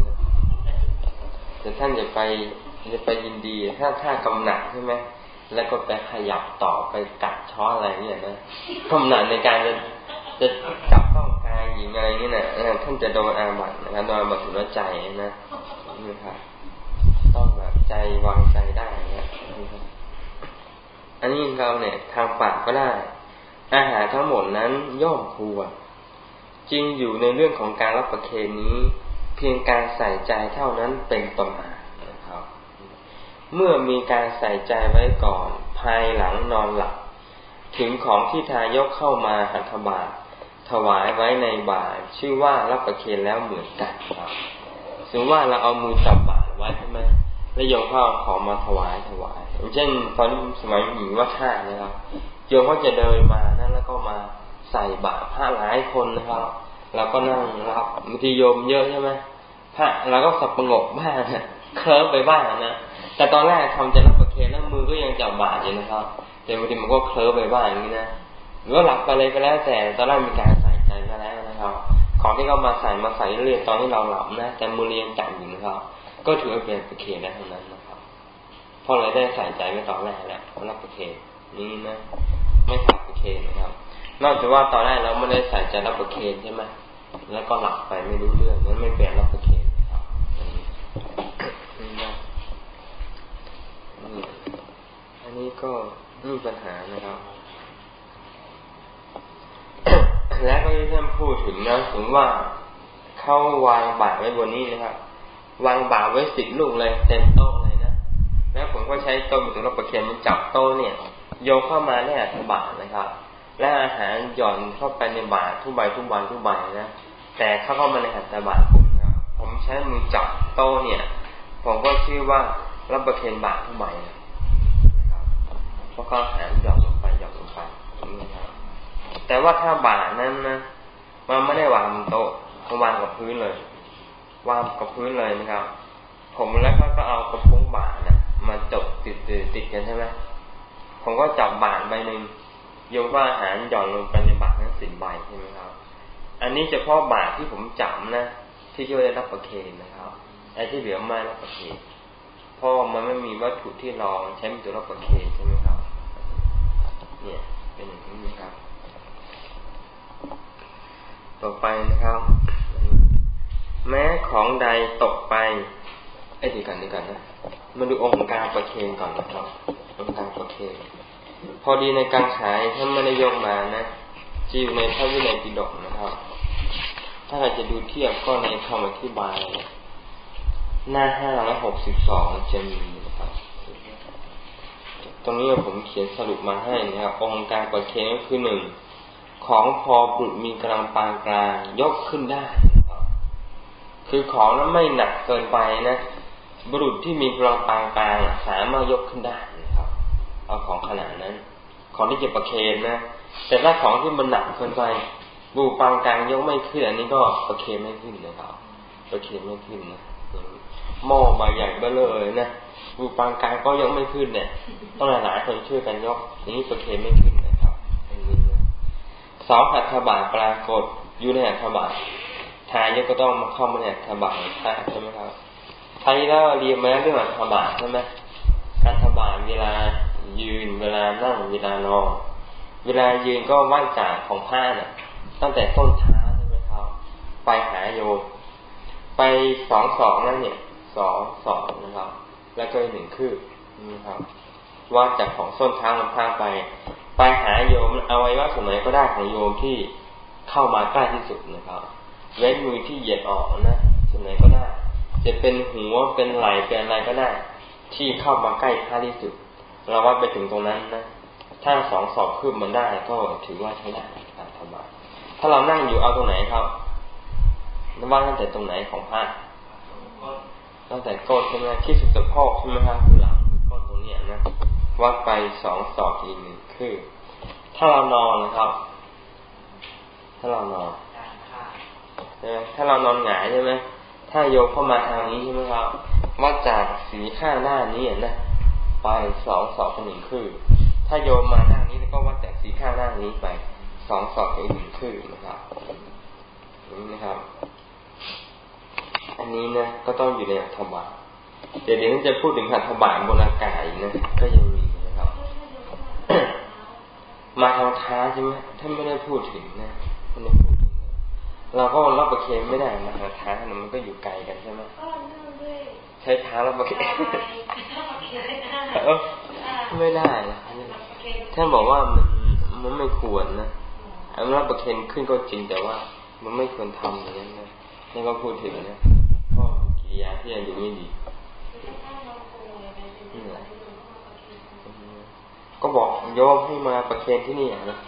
แต่ท่านจะไปจะไปยินดีถ้าถ้ากำหนัดใช่ไหมแล้วก็ไปขยับต่อไปกัดช้ออะไรเนี่ยนะกำหนัดในการจะจะจับต้องกายหญิงอะไรนี่นะท่านจะโดนอาบัตนะครับโดนอาบัตถึงใจนะนี่ครับต้องแบบใจวางใจได้นะอันนี้เราเนี่ยทางปากก็ได้ อาหารทั้งหมดนั้นย่อมควร จริงอยู่ในเรื่องของการรับประเคนนี้ เพียงการใส่ใจเท่านั้นเป็นประมาณนะครับ เมื่อมีการใส่ใจไว้ก่อน ภายหลังนอนหลับถึงของที่ทายกเข้ามาหัตถบาทถวายไว้ในบาตรชื่อว่ารับประเคนแล้วเหมือนกันครับสมมติว่าเราเอามือจับบาตรไว้ใช่ไหมแล้วโยมเข้าของมาถวายถวายอย่างเช่นตอนสมัยหญิงว่าท่านะครับโยมก็จะเดินมานั่นแล้วก็มา ส่บาตรผ้าหลายคนนะครับเราก็นั่งรับบางทีโยมเยอะใช่ไหมถ้าเราก็สับประงกบ้างเคลิ้มไปบ้างนะแต่ตอนแรกทำใจรับประเคนแล้วมือก็ยังจับบาดอยู่นะครับแต่บางทีมันก็เคลิ้มไปบ้างอย่างนี้นะหรือว่าหลับไปเลยก็แล้วแต่ตอนแรกมีการใส่ใจไปแล้วนะครับ ของที่เขามาใส่มาใส่เรียตอนที่เราหลับนะแต่มือเรียนจับอยู่นะครับก็ถือว่าเป็นประเคนได้ทั้งนั้นนะครับเพราะเราได้ใส่ใจไว้ตอนแรกแล้วรับประเคนนี่นะไม่ขาดประเคนนะครับ นอกจากว่าตอนแรกเราไม่ได้ใส่ใจรับประเคนใช่ไหมแล้วก็หลับไปไม่รู้เรื่องนั้นไม่แปลรับประเคนอันนี้ก็มีปัญหานะครับแล้วก็ที่ท่านพูดถึงนะถึงว่าเขาวางบาตรไว้บนนี้นะครับ วางบาตรไว้สิบลูกเลยเต็มโต๊ะเลยนะแล้วผมก็ใช้โต๊ะถึงเราประเคนมันจับโต๊ะเนี่ย โยเข้ามาเนี่ยทบาทนะครับ และอาหารหย่อนเข้าไปในบาตรทุกใบทุกวันทุกใบนะแต่เขาเข้ามาในหัตถบาทผมนะครับผมใช้มือจับโต๊ะเนี่ย ผมก็ชื่อว่ารับประเคนบาททุกใบนะครับเพราะก็อาหารหย่อนลงไปหย่อนลงไปนะครับแต่ว่าถ้าบาทนั้นนะมันไม่ได้วางบนโต๊ะมันวางกับพื้นเลย วางกับพื้นเลยนะครับ ผมแล้วก็เอากระพุ้งบาทนะมาจบติดติดติดกันใช่ไหมผมก็จับบาทใบหนึ่ง โยมว่าอาหารหย่อนลงไปในบาททั้งสิบใบใช่ไหมครับ อันนี้เฉพาะบาทที่ผมจับนะที่ช่วยได้รับประเคนนะครับไอ้ที่เหลือไม่รับประเคนเพราะมันไม่มีวัตถุที่รองใช้เป็นตัวรับประเคนใช่ไหมครับ เนี่ยเป็นอย่างนี้ครับ ต่อไปนะครับ แม้ของใดตกไปไอ้ดีกันดีกันนะมาดูองค์การประเคนก่อนนะครับองค์การประเคน พอดีในการขายท่านไม่ได้ยกมานะที่อยู่ในพระวินัยปิฎกนะครับ ถ้าเราจะดูเทียบก็ในคำอธิบาย หน้าห้าและหกสิบสองจะมีนะครับ ตรงนี้ผมเขียนสรุปมาให้นะครับ องค์การประเคนก็คือหนึ่งของพอปุมีกำลังปานกลางยกขึ้นได้ คือของนั้นไม่หนักเกินไปนะ บุรุษที่มีกำลังปานกลางสามารถยกขึ้นได้ เอาของขนาดนั้น ของที่จะประเคนนะ แต่ถ้าของที่มันหนักเกินไปบูปางกลางยกไม่ขึ้นอันนี้ก็ประเคนไม่ขึ้นนะครับ ประเคนไม่ขึ้นนะหม้อใบใหญ่เบ้อเลยนะบูปางกลางก็ยกไม่ขึ้นเนี่ย ต้องหลายคนช่วยกันยกอย่างนี้ประเคนไม่ขึ้นนะครับสองหัตถบาทปรากฏอยู่ในหัตถบาททายกก็ต้องมาเข้ามาในหัตถบาทใช่ไหมครับทายแล้วเรียนมาเรื่องหัตถบาทใช่ไหมหัตถบาทเวลา ยืนเวลานั่งเวลานอนเวลายืนก็ว่างจากของผ้าเนี่ยตั้งแต่ต้นเท้าใช่ไหมครับไปหาโยมไปสองสองนั่นเนี่ยสองสองนะครับ แล้วก็หนึ่งคืบนะครับว่าจากของส้นเท้าลำพาไป ไปหาโยมเอาไว้ว่าส่วนไหนก็ได้ของโยมที่เข้ามาใกล้ที่สุดนะครับเว้นมือที่เหยียดออกนะส่วนไหนก็ได้ จะเป็นหัวเป็นไหล่เป็นอะไรก็ได้ ที่เข้ามาใกล้ท่าที่สุด เราว่าไปถึงตรงนั้นนะถ้าสองสอบคืบมันได้ก็ถือว่าใช้ได้การทำบาถ้าเรานั่งอยู่เอาตรงไหนครับว่าตั้งแต่ตรงไหนของผ้าตั้งแต่ก้นใช่ไหมที่สุดสะโพกใช่ไหมครับคือหลังก้นตรงนี้นะวัดไปสองสอบอีกหนึ่งคือ ถ้าเรานอนนะครับ ถ้าเรานอนใช่ไหมถ้าเรานอนหงายใช่ไหมถ้าโยกเข้ามาทางนี้ใช่ไหมครับวัดจากสีข้างหน้านี้นะ ไปสองสอบหนึ่งคือถ้าโยมมาหน้านี้ก็วัดจากสีข้างหน้านี้ไปสองสอบอีกหนึ่งคือนะครับนี่นะครับ อันนี้นะก็ต้องอยู่ในอัฐบาทเดี๋ยวเดี๋ยวจะพูดถึงอัฐบาทบนอากาศนะก็ยังมีนะครับ มาทางท้าใช่ไหมท่านไม่ได้พูดถึงนะไม่ได้พูดถึงเราก็รับประเคนไม่ได้มาทางท้ามันก็อยู่ไกลกันใช่ไหมใช้เท้ารับประเคนไม่ได้ท่านบอกว่ามันมันไม่ควรนะอันรับประเคนขึ้นก็จริงแต่ว่า มันไม่ควรทำอย่างนั้นนะนี่ก็พูดถึงนะก็กิริยาที่ยังดูไม่ดีก็บอกโยมให้มาประเคนที่นี่นะ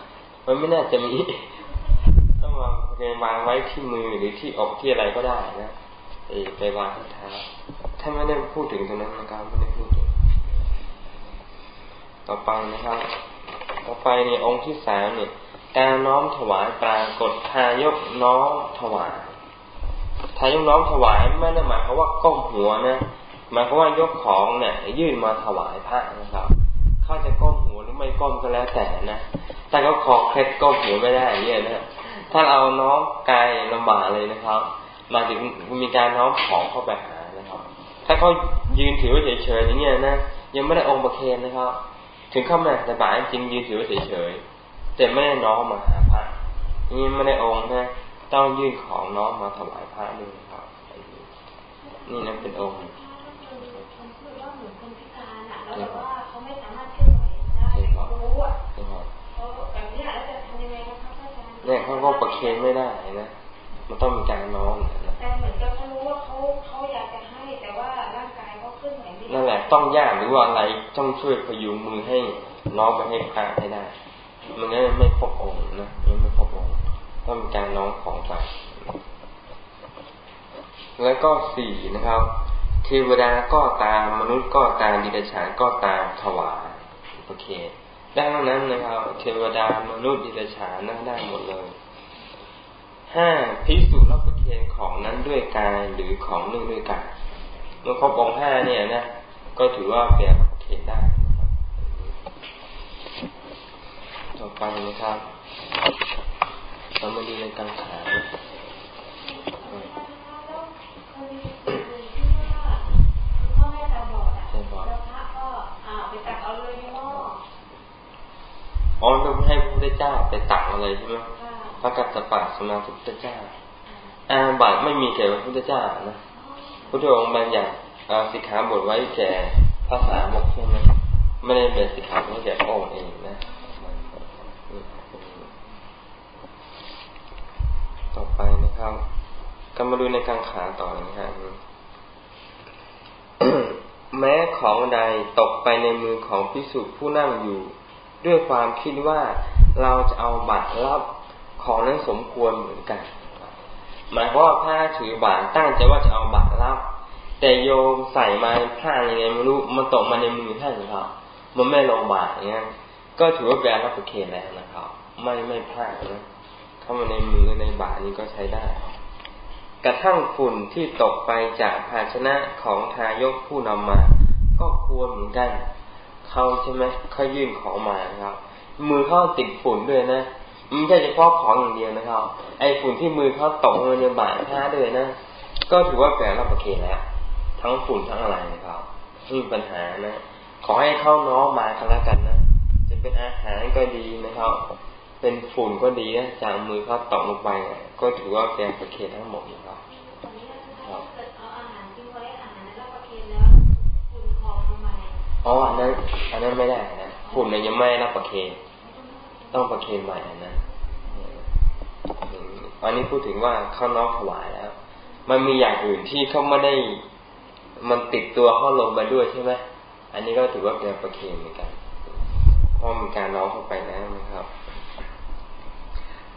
มันไม่น่าจะมีต้องมาประเคนวางไว้ที่มือหรือที่อกที่อะไรก็ได้นะไปวางที่เท้า ถ้าไม่ได้พูดถึงตรงนั้นนะครับไม่ได้พูดถึง ต่อไปนะครับ ต่อไปในองค์ที่สามเนี่ยการน้อมถวายปรากฏทายกน้อมถวายทายกน้อมถวายไม่ได้หมายความว่าก้มหัวนะหมายความว่ายกของเนี่ย ยื่นมาถวายพระนะครับเขาจะก้มหัวหรือไม่ก้มก็แล้วแต่นะแต่ก็ขอเคล็ดก้มหัวไม่ได้เนี่ยนะถ้าเอาน้อมกายลำบากเลยนะครับ มาถึงมีการน้อมของเข้าไปหา ถ้าเขายืนถือเฉยๆอย่างเงี้ยนะยังไม่ได้องค์ประเคนนะครับถึงเข้ามาแต่บายจริงยืนถือเฉยๆแต่ไม่ได้น้อมมาหาพระนี่ไม่ได้องค์นะต้องยื่นของน้อมมาถวายพระด้วยครับ นี่นั่นเป็นองค์เนี่ยเขาก็ประเคนไม่ได้นะมันต้องมีการน้อมนะแต่เหมือนกับเขารู้ว่าเขาเขาอยากจะให้แต่ว่า นั่นแหละต้องยากหรือว่าอะไรต้องช่วยพยุงมือให้น้อมไปให้พระให้ได้ มันก็ไม่ครบองค์นะยังไม่ครบองค์ต้องมีการน้อมของไปแล้วก็สี่นะครับเทวดาก็ตามมนุษย์ก็ตามดิเดชานก็ตามถวายโอเคดังนั้นนะครับเทวดามนุษย์ดิเดชานนั่งได้หมดเลยห้าพิสูจน์รับประเคนของนั้นด้วยกายหรือของนึ่งด้วยกาย เมื่อครบองห้าเนี่ยนะ ก็ถือว่าเป็นรับประเคนได้นะครับต่อไปนะครับเรามาดูในกังขาอ๋อต้องให้พระพุทธเจ้าไปตักอะไรใช่ไหมพระกัสสปะสมาพุทธเจ้าอาบัตไม่มีแก่พระพุทธเจ้านะ พุทธองค์บัญญัติสิกขาบทไว้แก่ภาษาบกใช่ไหมไม่ได้เป็นสิกขาบทแก่พระองค์เองนะต่อไปนะครับก็มาดูในกางขาต่อนะครับแม้ของใดตกไปในมือของพิสุผู้นั่งอยู่ ด้วยความคิดว่าเราจะเอาบัตรรับของนั้นสมควรเหมือนกัน หมายความว่าผ้าถือบาตรตั้งใจว่าจะเอาบัตรรับ แต่โยมใส่มาผ้าดยังไงไม่รู้มันตกมาในมือท่านครับมันไม่ลงบาตรเงี้ยก็ถือว่าแบนรับประเคนแล้วนะครับ ไม่ไม่พลาดนะเข้ามาในมือในบาตรนี้ก็ใช้ได้ กระทั่งฝุ่นที่ตกไปจากภาชนะของทายกผู้นำมา ก็ควรเหมือนกันเขาใช่ไหมเขายื่นของมาครับ มือเขาติดฝุ่นด้วยนะ ไม่ใช่เฉพาะของอย่างเดียวนะครับ ไอ้ฝุ่นที่มือเขาตกมันจะบาดผ้าด้วยนะ ก็ถือว่าแปลรับประเคนแล้วทั้งฝุ่นทั้งอะไรนะครับไม่มีปัญหานะ ขอให้เข้าน้องมากันแล้วกันนะ จะเป็นอาหารก็ดีนะครับ เป็นฝุ่นก็ดีนะจากมือเขาตกลงไป ก็ถือว่าแปลประเคนทั้งหมดนะครับอ๋ออันนั้นอันนั้นไม่ได้นะฝุ่นเนี่ยยังไม่รับประเคน ต้องประเคนใหม่อันนั้นอันนี้พูดถึงว่าเข้าน้องถวายแล้ว มันมีอย่างอื่นที่เขาไม่ได้ มันติดตัวเข้าลงไปด้วยใช่ไหมอันนี้ก็ถือว่าเป็นประเคนเหมือนกันเพราะมีการน้องเข้าไปแล้วนะครับ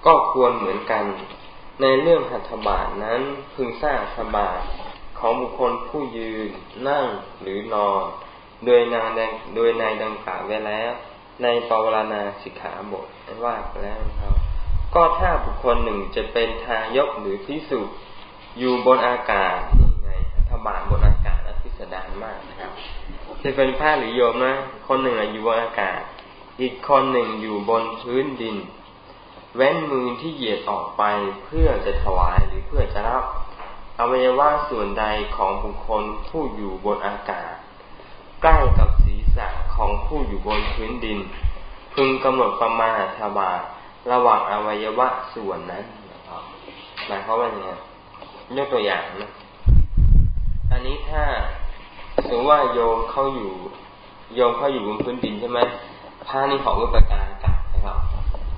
ก็ควรเหมือนกัน ในเรื่องหัตถบาทนั้นพึงสร้างสบาทของบุคคลผู้ยืนนั่งหรือนอน โดยนางโดยนายดังกล่าวไว้แล้ว ในปวารณาสิกขาบทว่าไปแล้วนะครับ ก็ถ้าบุคคลหนึ่งจะเป็นทายกหรือพิสุอยู่บนอากาศนี่ไงธบาทบนอากาศนะพิสดารมากนะครับจะเป็นผ้าหรือโยมนะคนหนึ่งอยู่บนอากาศ อีกคนหนึ่งอยู่บนพื้นดินแว้นมือที่เหยียดออกไปเพื่อจะถวายหรือเพื่อจะรับอวัยวะส่วนใดของบุคคลผู้อยู่บนอากาศ ใกล้กับศีรษะ ของผู้อยู่บนพื้นดิน พึงกำหนดประมาณธบาระหว่างอวัยวะส่วนนั้นนะครับหมายความว่าอย่างไรยกตัวอย่างนะอันนี้ถ้าสมมติว่าโยมเข้าอยู่ โยมเข้าอยู่บนพื้นดินใช่ไหมผ้านี่ของอุปการกาศนะครับ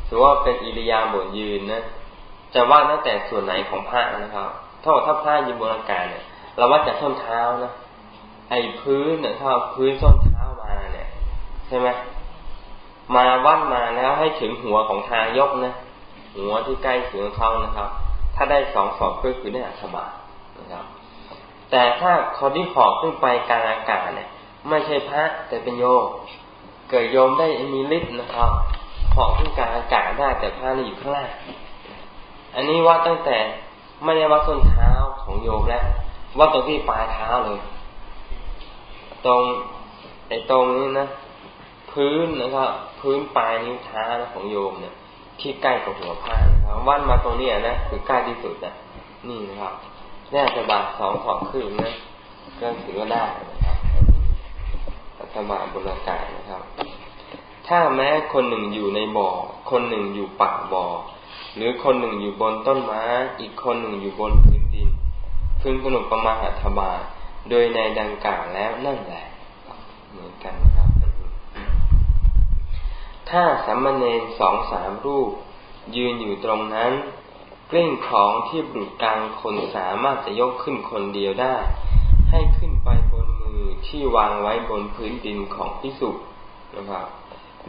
ถือว่าเป็นอิริยาบถยืนนะจะว่าตั้งแต่ส่วนไหนของผ้านะครับถ้าถ้าผ้ายืนบนอากาศเนี่ยเราว่าจากส้นเท้านะไอ้พื้นเนี่ยถ้าพื้นส้นเท้า ช่ไหมมาวัดมาแล้วให้ถึงหัวของทางยกนะหัวที่ใกล้ถึงเขานะครับ ถ้าได้สองศอกก็คือได้อัศบานะครับ แต่ถ้าคนที่หอบขึ้นไปกลางอากาศเนี่ย ไม่ใช่พระแต่เป็นโยมเกิดโยมได้มีฤทธิ์นะครับหอบขึ้นกลางอากาศได้แต่พระนี่อยู่ข้างล่างอันนี้วัดตั้งแต่ไม่ได้วัดส้นเท้าของโยมแล้ววัดตรงที่ปลายเท้าเลย ตรงไอ้ตรงนี้นะ พื้นนะครับพื้นปลายนิ้วเท้าของโยมเนี่ย ที่ใกล้กับหัวผ้านะครับวัดมาตรงนี้นะคือใกล้ที่สุดนะนี่นะครับน่สบายสองขอบครึ่งนะก็ถือว่าได้นะครับสบายบนอากาศนะครับ ถ้าแม้คนหนึ่งอยู่ในบ่อ คนหนึ่งอยู่ปากบ่อ หรือคนหนึ่งอยู่บนต้นไม้ อีกคนหนึ่งอยู่บนพื้นดินพึงกำหนดประมาณหัตบาโดยในดังกล่าวแล้วนั่นแหละ เหมือนกันครับ ถ้าสัมมาเนสองสามรูป ยืนอยู่ตรงนั้นกลิ้งของที่บุรุษกลางคนสามารถจะยกขึ้นคนเดียวได้ ให้ขึ้นไปบนมือที่วางไว้บนพื้นดินของพิสุนะครับ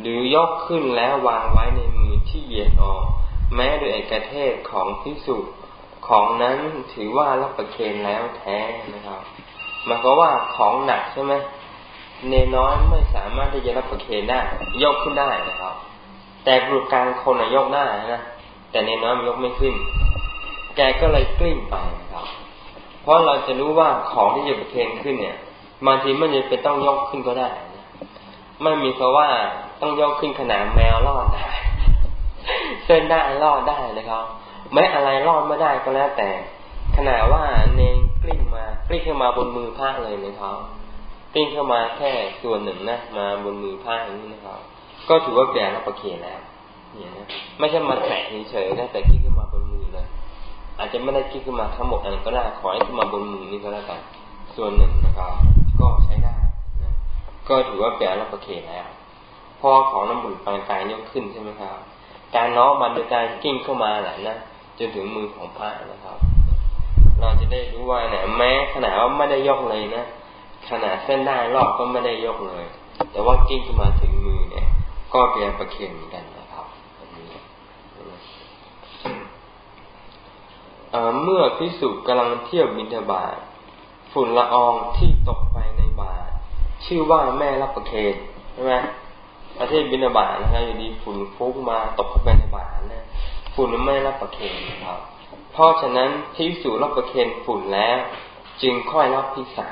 หรือยกขึ้นแล้ววางไว้ในมือที่เหยียดออก แม้โดยเอกเทศของพิสุของนั้นถือว่ารับประเคนแล้วแท้นะครับหมายความว่าของหนักใช่ไหม เนน้อยไม่สามารถที่จะรับประเคนได้ยกขึ้นได้นะครับ แต่บุรุษกลางคนยกได้นะแต่เนน้อยมันยกไม่ขึ้น แกก็เลยกลิ้งไปนะครับ เพราะเราจะรู้ว่าของที่จะประเคนขึ้นเนี่ยบางทีไม่จำเป็นต้องยกขึ้นก็ได้นะไม่มีเพราะว่าต้องยกขึ้นขนาดแมวรอดได้เส้นได้รอดได้นะครับ แม้อะไรรอดไม่ได้ก็แล้วแต่ ขนาดว่าเนงกลิ้งมากลิ้งขึ้นมาบนมือพระเลยนะครับ กลิ้งเข้ามาแค่ส่วนหนึ่งนะมาบนมือพระอย่างนี้นะครับ ก็ถือว่าแปลรับประเคนแล้วเนี่ยนะไม่ใช่มาแตะเฉยๆนะแต่กิ้งขึ้นมาบนมือเลยอาจจะไม่ได้กิ้งขึ้นมาทั้งหมดอันก็ได้ขอให้ขึ้นมาบนมือนี่ก็แล้วกันส่วนหนึ่งนะครับ ก็ใช้ได้นะก็ถือว่าแปลรับประเคนแล้วพอของน้ำบุญปานกายยกขึ้นใช่ไหมครับ การน้อมมันโดยการกิ้งเข้ามาแหละนะจนถึงมือของพระนะครับ เราจะได้รู้ว่าเนี่ยแม้ขนาดว่าไม่ได้ยกเลยนะ ขนาดเส้นได้รอบก็ไม่ได้ยกเลย แต่ว่ากิ้งขึ้นมาถึงมือเนี่ย ก็เป็นประเคนเหมือนกันนะครับอนนี้เมื่อพิสุกำลังเที่ยวบินทบาทฝุ่นละอองที่ตกไปในบาทชื่อว่าแม่รับประเคนใช่ไหมประเทศบินทบาทนะครับอยู่ดีฝุ่นฟุ้งมาตกเข้าไปในบาทนะฝุ่นไม่รับประเคนนะครับ เพราะฉะนั้นพิสูจรับประเคนฝุ่นแล้ว จึงค่อยรับพิสา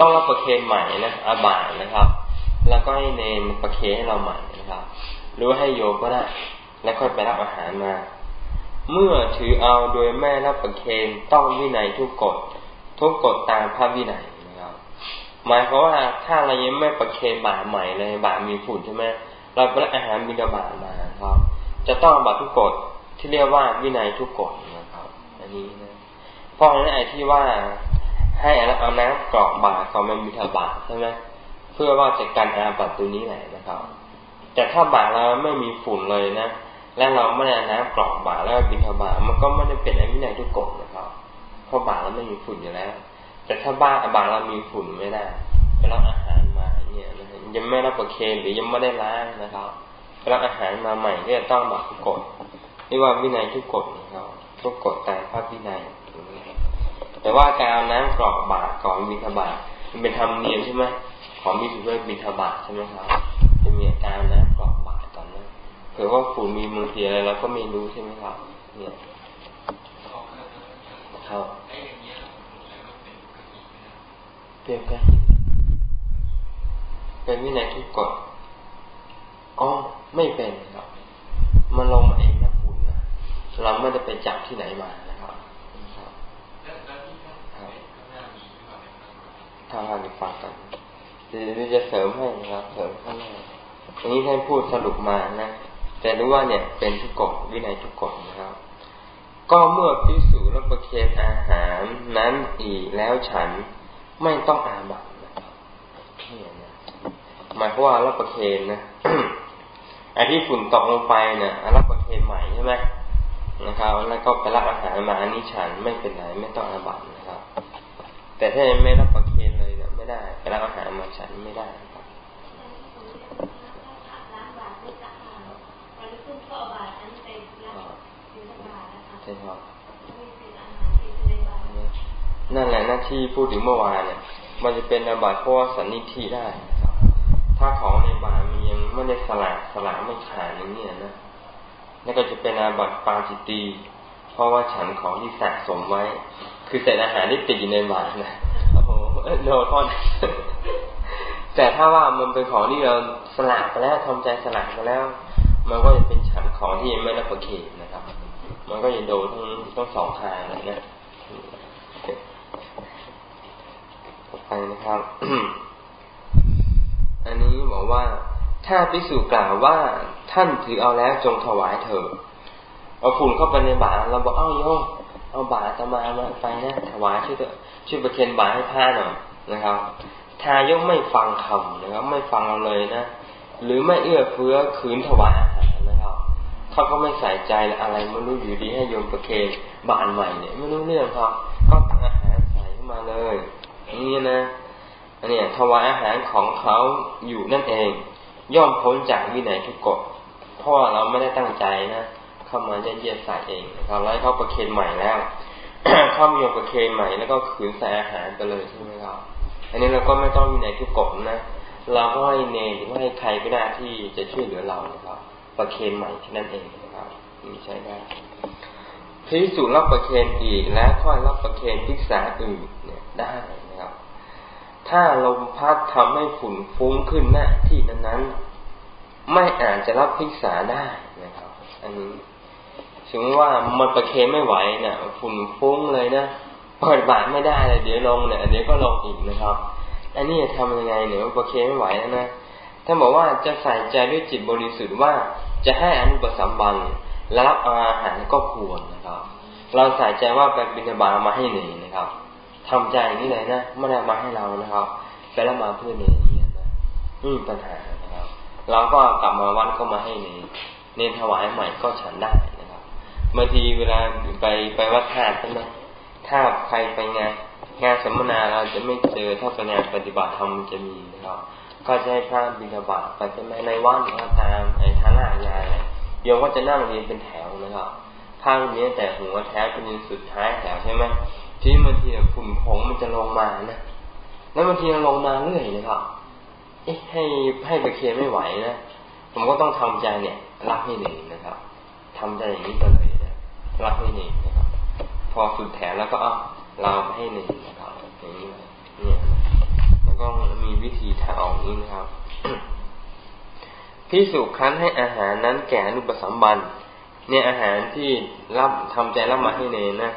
ต้องรับประเคนใหม่นะอาบายนะครับ แล้วก็ให้เนมประเคนให้เราใหม่นะครับ หรือให้โยก็ได้ แล้วค่อยไปรับอาหารมา เมื่อถือเอาโดยแม่รับประเคนต้องวินัยทุกกฎทุกกฎตามพระวินัยนะครับ หมายความว่าถ้าเรายังไม่ประเคนบาใหม่เลยบามีฝุ่นใช่ไหมเราไปรับอาหารบิดาบามาครับ จะต้องบาทุกกฎที่เรียกว่าวินัยทุกกฎนะครับ อันนี้นะเพราะฉะนั้นไอ้ที่ว่า ให้เอาน้ำกรอกบาตรก่อนมันมีทบาใช่ไหมเพื่อว่าจะกันอาบัตตัวนี้แหละนะครับ แต่ถ้าบาเราไม่มีฝุ่นเลยนะและเราไม่ได้น้ำกรอกบาแล้วบินทบามันก็ไม่ได้เป็นอวินัยทุกกฎนะครับเพราะบาเราไม่มีฝุ่นอยู่แล้ว แต่ถ้าบ้าบาเรามีฝุ่นไม่ได้ไปรับอาหารมาเนี่ยยังไม่รับประเคนหรือยังไม่ได้ล้างนะครับไปรับอาหารมาใหม่ก็จะต้องบาทุกกฎเรียกว่าวินัยทุกกฎนะครับทุกกฎตามพระวินัย แต่ว่าการเอาน้ำกรอกบาตรก่อนบิณฑบาตมันเป็นธรรมเนียมใช่ไหมของมีสุด้วยบิณฑบาตใช่ไหมครับจะมีการน้ำกรอกบาตรก่อนนะเผื่อว่าฝุ่นมีมือเสียอะไรเราก็ไม่รู้ใช่ไหมครับ เนี่ยครับเปรียบกันเป็นวินัยทุกกฎอ๋อไม่เป็นครับมันลงมาเองนะฝุ่นนะเราไม่ได้ไปจับที่ไหนมา ทางการฟังกันเดี๋ยวจะเสริมให้นะครับเสริมข้างหน้าอันนี้ท่านพูดสรุปมานะ แต่รู้ว่าเนี่ยเป็นทุกกฎวินัยทุกกฎนะครับ ก็เมื่อพิสูจน์รับประเคนอาหารนั้นอีกแล้วฉันไม่ต้องอาบัตนะครับนี่นะหมายความว่ารับประเคนนะไอ้ที่ฝุ่นตกลงไปเนี่ยรับประเคนใหม่ใช่ไหมนะครับแล้วก็ไปรับอาหารมาอันนี้ฉันไม่เป็นไรไม่ต้องอาบัตนะครับ แต่ถ้าไม่รับประเคน ไม่ได้ไปรับอาหารมาฉันไม่ได้ครับใช่ครับนั่นแหละหน้าที่พูดถึงเมื่อวานเนี่ย มันจะเป็นอาบัติเพราะว่าสันนิธิได้ครับถ้าของในบาตมันยังไม่ได้สลากสลากไม่ขาดอย่างนี้นะนั่นก็จะเป็นอาบัติปาจิตีเพราะว่าฉันของที่สะสมไว้ คือเศษอาหารที่ติดอยู่ในบาตนะ โนทอนแต่ถ้าว่ามันเป็นของที่เราสลักไปแล้วทำใจสลักไปแล้ว มันก็จะเป็นฉันของที่ไม่ได้ประเคนนะครับ มันก็จะโดนทั้งทั้งสองทางเลยนะไปนะครับ อันนี้บอกว่าถ้าพิสูจกล่าวว่าท่านถือเอาแล้วจงถวายเถิดเอาฝุ่นเข้าไปในบาตรเราบอกเอ้าโยม เอาบาตรจะมามาไปนะถวายช่วยเถอะช่วยประเคนบาตรให้ผ้าหน่อยนะครับ ทายกไม่ฟังคำนะครับ ไม่ฟังเราเลยนะหรือไม่เอื้อเฟื้อขืนถวายอาหารนะครับเขาก็ไม่ใส่ใจอะไรไม่รู้อยู่ดีให้โยมประเคนบาตรใหม่เนี่ยไม่รู้เรื่องครับก็ตักอาหารใส่เข้ามาเลยนี่นะอันนี้ถวายอาหารของเขาอยู่นั่นเอง ย่อมพ้นจากวินัยทุกกฎเพราะเราไม่ได้ตั้งใจนะ เข้ามาเยี่ยใส่เองนะครับแล้วเขาประเคนใหม่แล้วเข้ามีประเคนใหม่แล้วก็ขืนใส่อาหารไปเลยใช่ไหมครับอันนี้เราก็ไม่ต้องมีในทุกกฎนะเราก็ให้เนรหรือว่าให้ใครก็ได้ที่จะช่วยเหลือเรานะครับ ประเคนใหม่ที่นั่นเองนะครับนี่ใช้ได้พิสูจน์รับประเคนอีกและค่อยรับประเคนพิกษาอื่นเนี่ยได้นะครับ ถ้าลมพัดทำให้ฝุ่นฟุ้งขึ้นหน้าที่นั้นๆ ไม่อาจจะรับพิกษาได้นะครับ อันนี้ ถึงว่ามันประเคนไม่ไหวเนี่ยฝุ่นฟุ้งเลยนะเปิดบาทไม่ได้เลยเดี๋ยวลงเนี่ยอันนี้ก็ลงอีกนะครับ อันนี้จะทำยังไงเนี่ยประเคนไม่ไหวแล้วนะท่านบอกว่าจะใส่ใจด้วยจิตบริสุทธิ์ว่าจะให้อนุปสัมบันรับอาหารก็ควรนะครับ เราใส่ใจว่าไปบิณฑบาตมาให้เนยนะครับทำใจอย่างนี้เลยนะไม่ได้มาให้เรานะครับไปแล้วมาเพื่อเนยเนี่ยนะไม่มีปัญหานะครับ เราก็กลับมาวัดก็มาให้เนยเนถวายใหม่ก็ฉันได้ บางทีเวลาไปไปวัดธาตุใช่ไหมถ้าใครไปงานงานสัมมนาเราจะไม่เจอถ้าไปงานปฏิบัติธรรมจะมีนะครับก็จะให้พระบิณฑบาตไปใช่ไหมในวัดหรือตามไอ้ทางหน้างานโยมก็จะนั่งเรียนเป็นแถวนะครับข้างนี้แต่หัวแถวเป็นสุดท้ายแถวใช่ไหมที่บางทีฝุ่นผงมันจะลงมานะแล้วบางทีมันลงมาเรื่อยนะครับเอ๊ะให้ให้ไปเคลียร์ไม่ไหวนะผมก็ต้องทำใจเนี่ย รับให้หนึ่งนะครับทำใจอย่างนี้ไปเลย รับให้หนึ่งนะครับ พอสุดแถวแล้วก็เอาเราให้หนึ่งนะครับอย่างนี้เนี่ยแล้วก็มีวิธีทางออกนี้นะครับพิสุคั้นให้อาหารนั้นแก่อนุปสัมบันเนี่ยอาหารที่รับทำใจรับมาให้เนนะ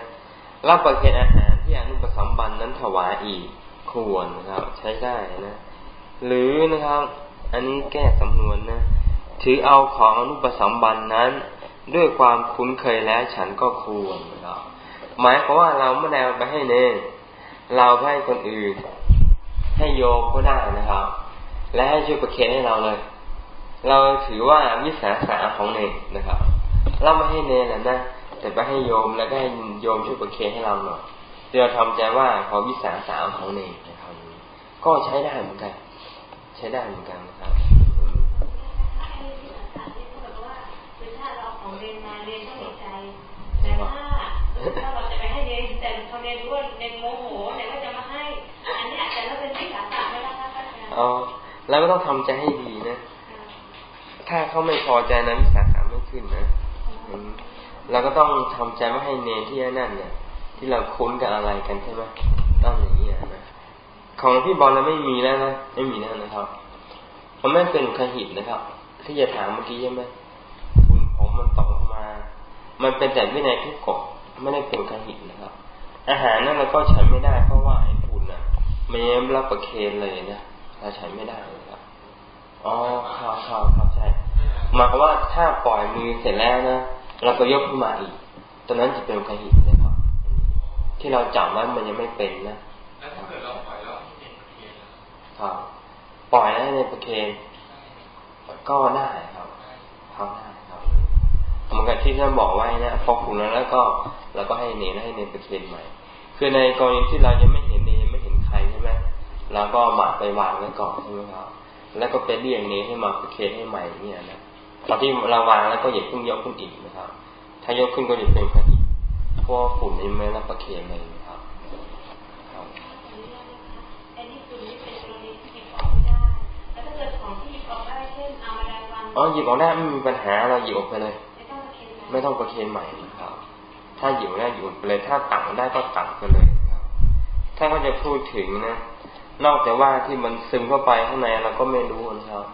รับประเคนอาหารที่อนุปสัมบันนั้นถวายอีกควรนะครับ ใช้ได้นะ หรือนะครับ อันนี้แก้สำนวนนะถือเอาของอนุปสัมบันนั้น ด้วยความคุ้นเคยแล้วฉันก็ควรนะครับหมายความว่าเราไม่ได้ไปให้เนเราให้คนอื่น ให้โยมก็ได้นะครับ และให้ช่วยประเคนให้เราเลย เราถือว่าวิสาสะของเนนะครับ เราไม่ให้เนแหละนะแต่ไปให้โยมแล้วก็ให้โยมช่วยประเคนให้เราหน่อยเราทำใจว่าขอวิสาสะของเนนะครับก็ใช้ได้เหมือนกัน ใช้ได้เหมือนกันนะครับ เขาเนรู้ว่าเนโมโหแต่ว่าจะมาให้ อันนี้อาจจะเราเป็นวิสาสะไม่ได้นะอ๋อแล้วก็ต้องทำใจให้ดีนะ ถ้าเขาไม่พอใจนะวิสาสะไม่ขึ้นนะเราก็ต้องทำใจไม่ให้เนที่นั่นเนี่ย ที่เราคุ้นกับอะไรกันใช่ไหมต้องอย่างนี้นะของพี่บอลเราไม่มีแล้วนะไม่มีแล้วนะครับมันไม่เป็นขหิบนะครับ ที่จะถามเมื่อกี้ใช่ไหมคุณผมมันตกลงมา มันเป็นแต่วินัยทุกกฎไม่ได้เป็นขหิบนะครับ อาหารนั่นเราก็ใช้ไม่ได้ เพราะว่าไอ้ฝุ่นน่ะมันยังรับประเคนเลยนะเราใช้ไม่ได้นะครับอ๋อข่าวข่าวข่าวใช่หมายความว่าถ้าปล่อยมือเสร็จแล้วนะเราก็ยกขึ้นมาอีกตอนนั้นจะเป็นขหิบนะครับ ที่เราจับไว้มันยังไม่เป็นนะแล้วถ้าเกิดเราปล่อยแล้วเป็นประเคนครับปล่อยให้วในประเคนก็ได้ครับทำได้ เหมือนกับที่ท่านบอกไว้นะพอขุนแล้วแล้วก็เราก็ให้เนรให้เนรไปเคนใหม่ คือในกรณีที่เรายังไม่เห็นเนรไม่เห็นใครใช่ไหมเราก็หมาไปวางไว้ก่อนใช่ไหมครับแล้วก็ไปเรียกเนรให้มาไปเคนให้ใหม่เนี่ยนะตอนที่เราวางแล้วก็อย่าเพิ่งยกขึ้นอีกนะครับ ถ้ายกขึ้นก็จะเป็นคดีเพราะฝุ่นนี่ไม่รับประเคนเลยนะครับอ๋อหยิบออกได้ไม่มีปัญหาเราหยิบออกไปเลย ไม่ต้องประเคนใหม่นะครับ ถ้าอยู่ได้อยู่ไปเลย ถ้าตัดได้ก็ตัดไปเลยครับ ถ้าก็จะพูดถึงนะ นอกจากว่าที่มันซึมเข้าไปข้างในเราก็ไม่รู้นะครับ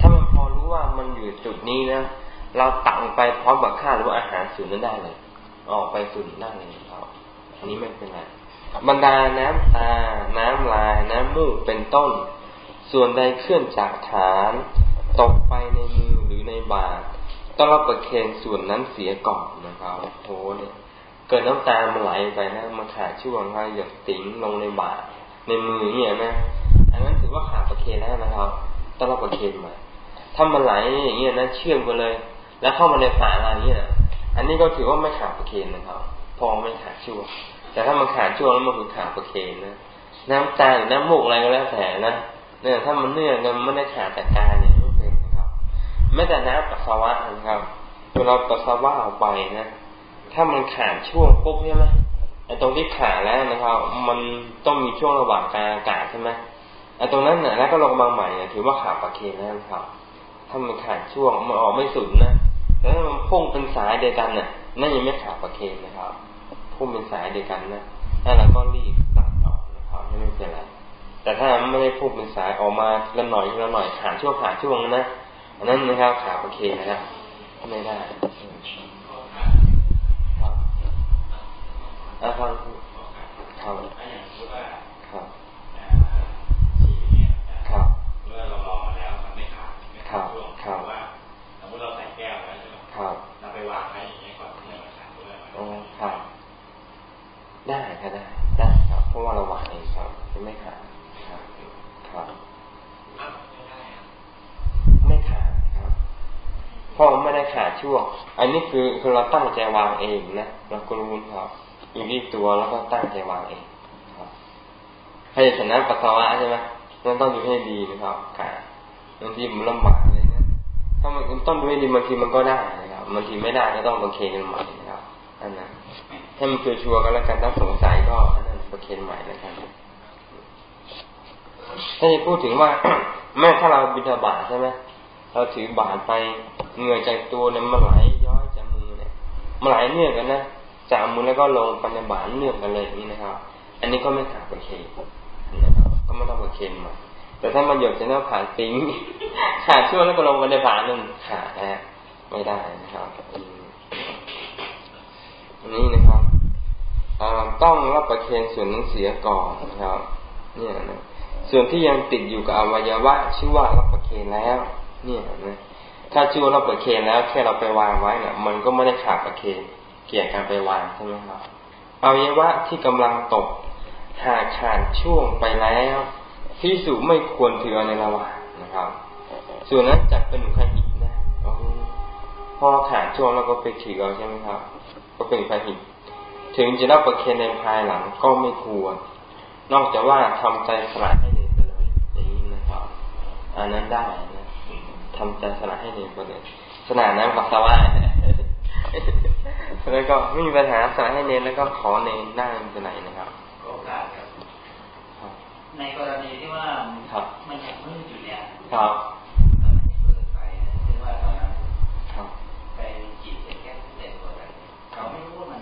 ถ้ามันพอรู้ว่ามันอยู่จุดนี้นะ เราตักไปพร้อมกับข้าวหรือว่าอาหารสูนนั้นได้เลย ออกไปสูนได้เลยครับ อันนี้ไม่เป็นไร บรรดาน้ำตา น้ำลาย น้ำมูก เป็นต้น ส่วนใดเคลื่อนจากฐาน ตกไปในมือหรือในบาตร ต้องรับประเคนส่วนนั้นเสียก่อนนะครับโหเนี่ยเกิดน้ำตามันไหลไปนะมันขาดช่วงครับหยดติ๋งลงในบาตในมือเนี่ยนะอันนั้นถือว่าขาดประเคนแล้วนะครับต้องรับประเคนใหม่ถ้ามันไหลอย่างเงี้ยนะเชื่อมไปเลย แล้วเข้ามาในฝาอะไรเงี้ยอันนี้ก็ถือว่าไม่ขาดประเคนนะครับ พอไม่ขาดช่วงแต่ถ้ามันขาดช่วงแล้วมันคือขาดประเคนนะน้ำตาหรือน้ำมูกอะไรก็แล้วแต่นะเนี่ยถ้ามันเนื่องกันไม่ได้ขาดแต่กายเนี่ย ไม่แต่น้ำปัสสาวะนะครับเวลาปัสสาวะออกไปนะถ้ามันขาดช่วงปุ๊บใช่ไหมไอ้ตรงที่ขาดแล้วนะครับ มันต้องมีช่วงระหว่างการอากาศใช่ไหมไอ้ตรงนั้นเนี่ยแล้วก็ลงมาใหม่เนี่ยถือว่าขาดประเคนแล้วครับ ถ้ามันขาดช่วงมันออกไม่สุดนะแล้วมันพุ่งเป็นสายเดียวกันน่ะนั่นยังไม่ขาดประเคนนะครับ พุ่งเป็นสายเดียวกันนะแล้วเราก็รีบตัดออกนะครับไม่เป็นไรแต่ถ้าไม่ได้พุ่งเป็นสายออกมาละหน่อยละหน่อยขาดช่วงขาดช่วงนะ อันนั้นนะครับขาโอเคนะครับไม่ได้ครับอาฟังครับครับครับเมื่อเราลองมาแล้วมันไม่ขาดไม่ขาดช่วงครับว่าสมมติเราใส่แก้วแล้ใช่ไหมครับเราไปวางไว้อย่างนี้ก่อนที่จะขาดด้วยอ๋อครับได้ครับได้ได้ครับเพราะว่าเราวางเองครับไม่ขาดครับครับ พราะมันไม่ได้ขาดช่วง อันนี้คือคือเราตั้งใจวางเองนะเราก็รู้ครับอยู่ที่ตัวแล้วก็ตั้งใจวางเองครับให้ชนะปัสสาวะใช่ไหมนั่นต้องดูให้ดีนะครับขาบางทีมันลำบากเลยนะถ้ามันต้องดูให้ดีบางทีมันก็ได้นะครับบางทีไม่ได้ก็ต้องประเคนใหม่นะครับอันนั้นถ้ามันชัวร์ก็แล้วกันถ้าสงสัยก็อันนั้นประเคนใหม่นะครับถ้าจะพูดถึงว่าแม่ถ้าเราบิดาบาใช่ไหม เราถือบาดไปเหงื่อจากตัวเนี่ยมันไหลย้อยจากมือเนี่ยมันไหลเนื่องกันนะจากมือแล้วก็ลงไปในบาดเนื่องกันเลยนี้นะครับ อันนี้ก็ไม่ขาดประเคนนะครับก็ไม่ต้องประเคนมาแต่ถ้ามันหยดจะหน้าผากติ้งขาดช่วงแล้วก็ลงไปในฝาหนึ่งขาดนะไม่ได้นะครับอันนี้นะครับต้องรับประเคนส่วนนั้นเสียก่อนนะครับ เนี่ยนะส่วนที่ยังติดอยู่กับอวัยวะชื่อว่ารับประเคนแล้ว เนี่ยนะถ้าชื่อว่ารับประเคนแล้วแค่เราไปวางไว้เนี่ยมันก็ไม่ได้ขาดประเคนเกี่ยวกับไปวางใช่ไหมครับอวัยวะที่กำลังตกหากขาดช่วงไปแล้วพิสุไม่ควรถือในระหว่างนะครับ ส่วนนั้นจัดเป็นหนุขหิตนะพอขาดช่วงแล้วก็ไปถือเอาใช่ไหมครับ ก็เป็นขหิตถึงจะรับประเคนในภายหลังก็ไม่ควร นอกจากว่าทำใจสละให้เนไปเลยอย่างนี้นะครับ อันนั้นได้นะ ทำใจสละให้เนไปเลยสนานน้ำปัสสาวะแล้วก็ไม่มีปัญหาสละให้เนแล้วก็ขอเนหน้าไปไหนนะครับโอกาสครับในกรณีที่ว่ามันยังมืดอยู่เนี่ยครับมันไม่เปิดไฟที่ว่าตอนนั้นไปจีบเสร็จแค่เสร็จหมดเลยเขาไม่รู้ว่ามัน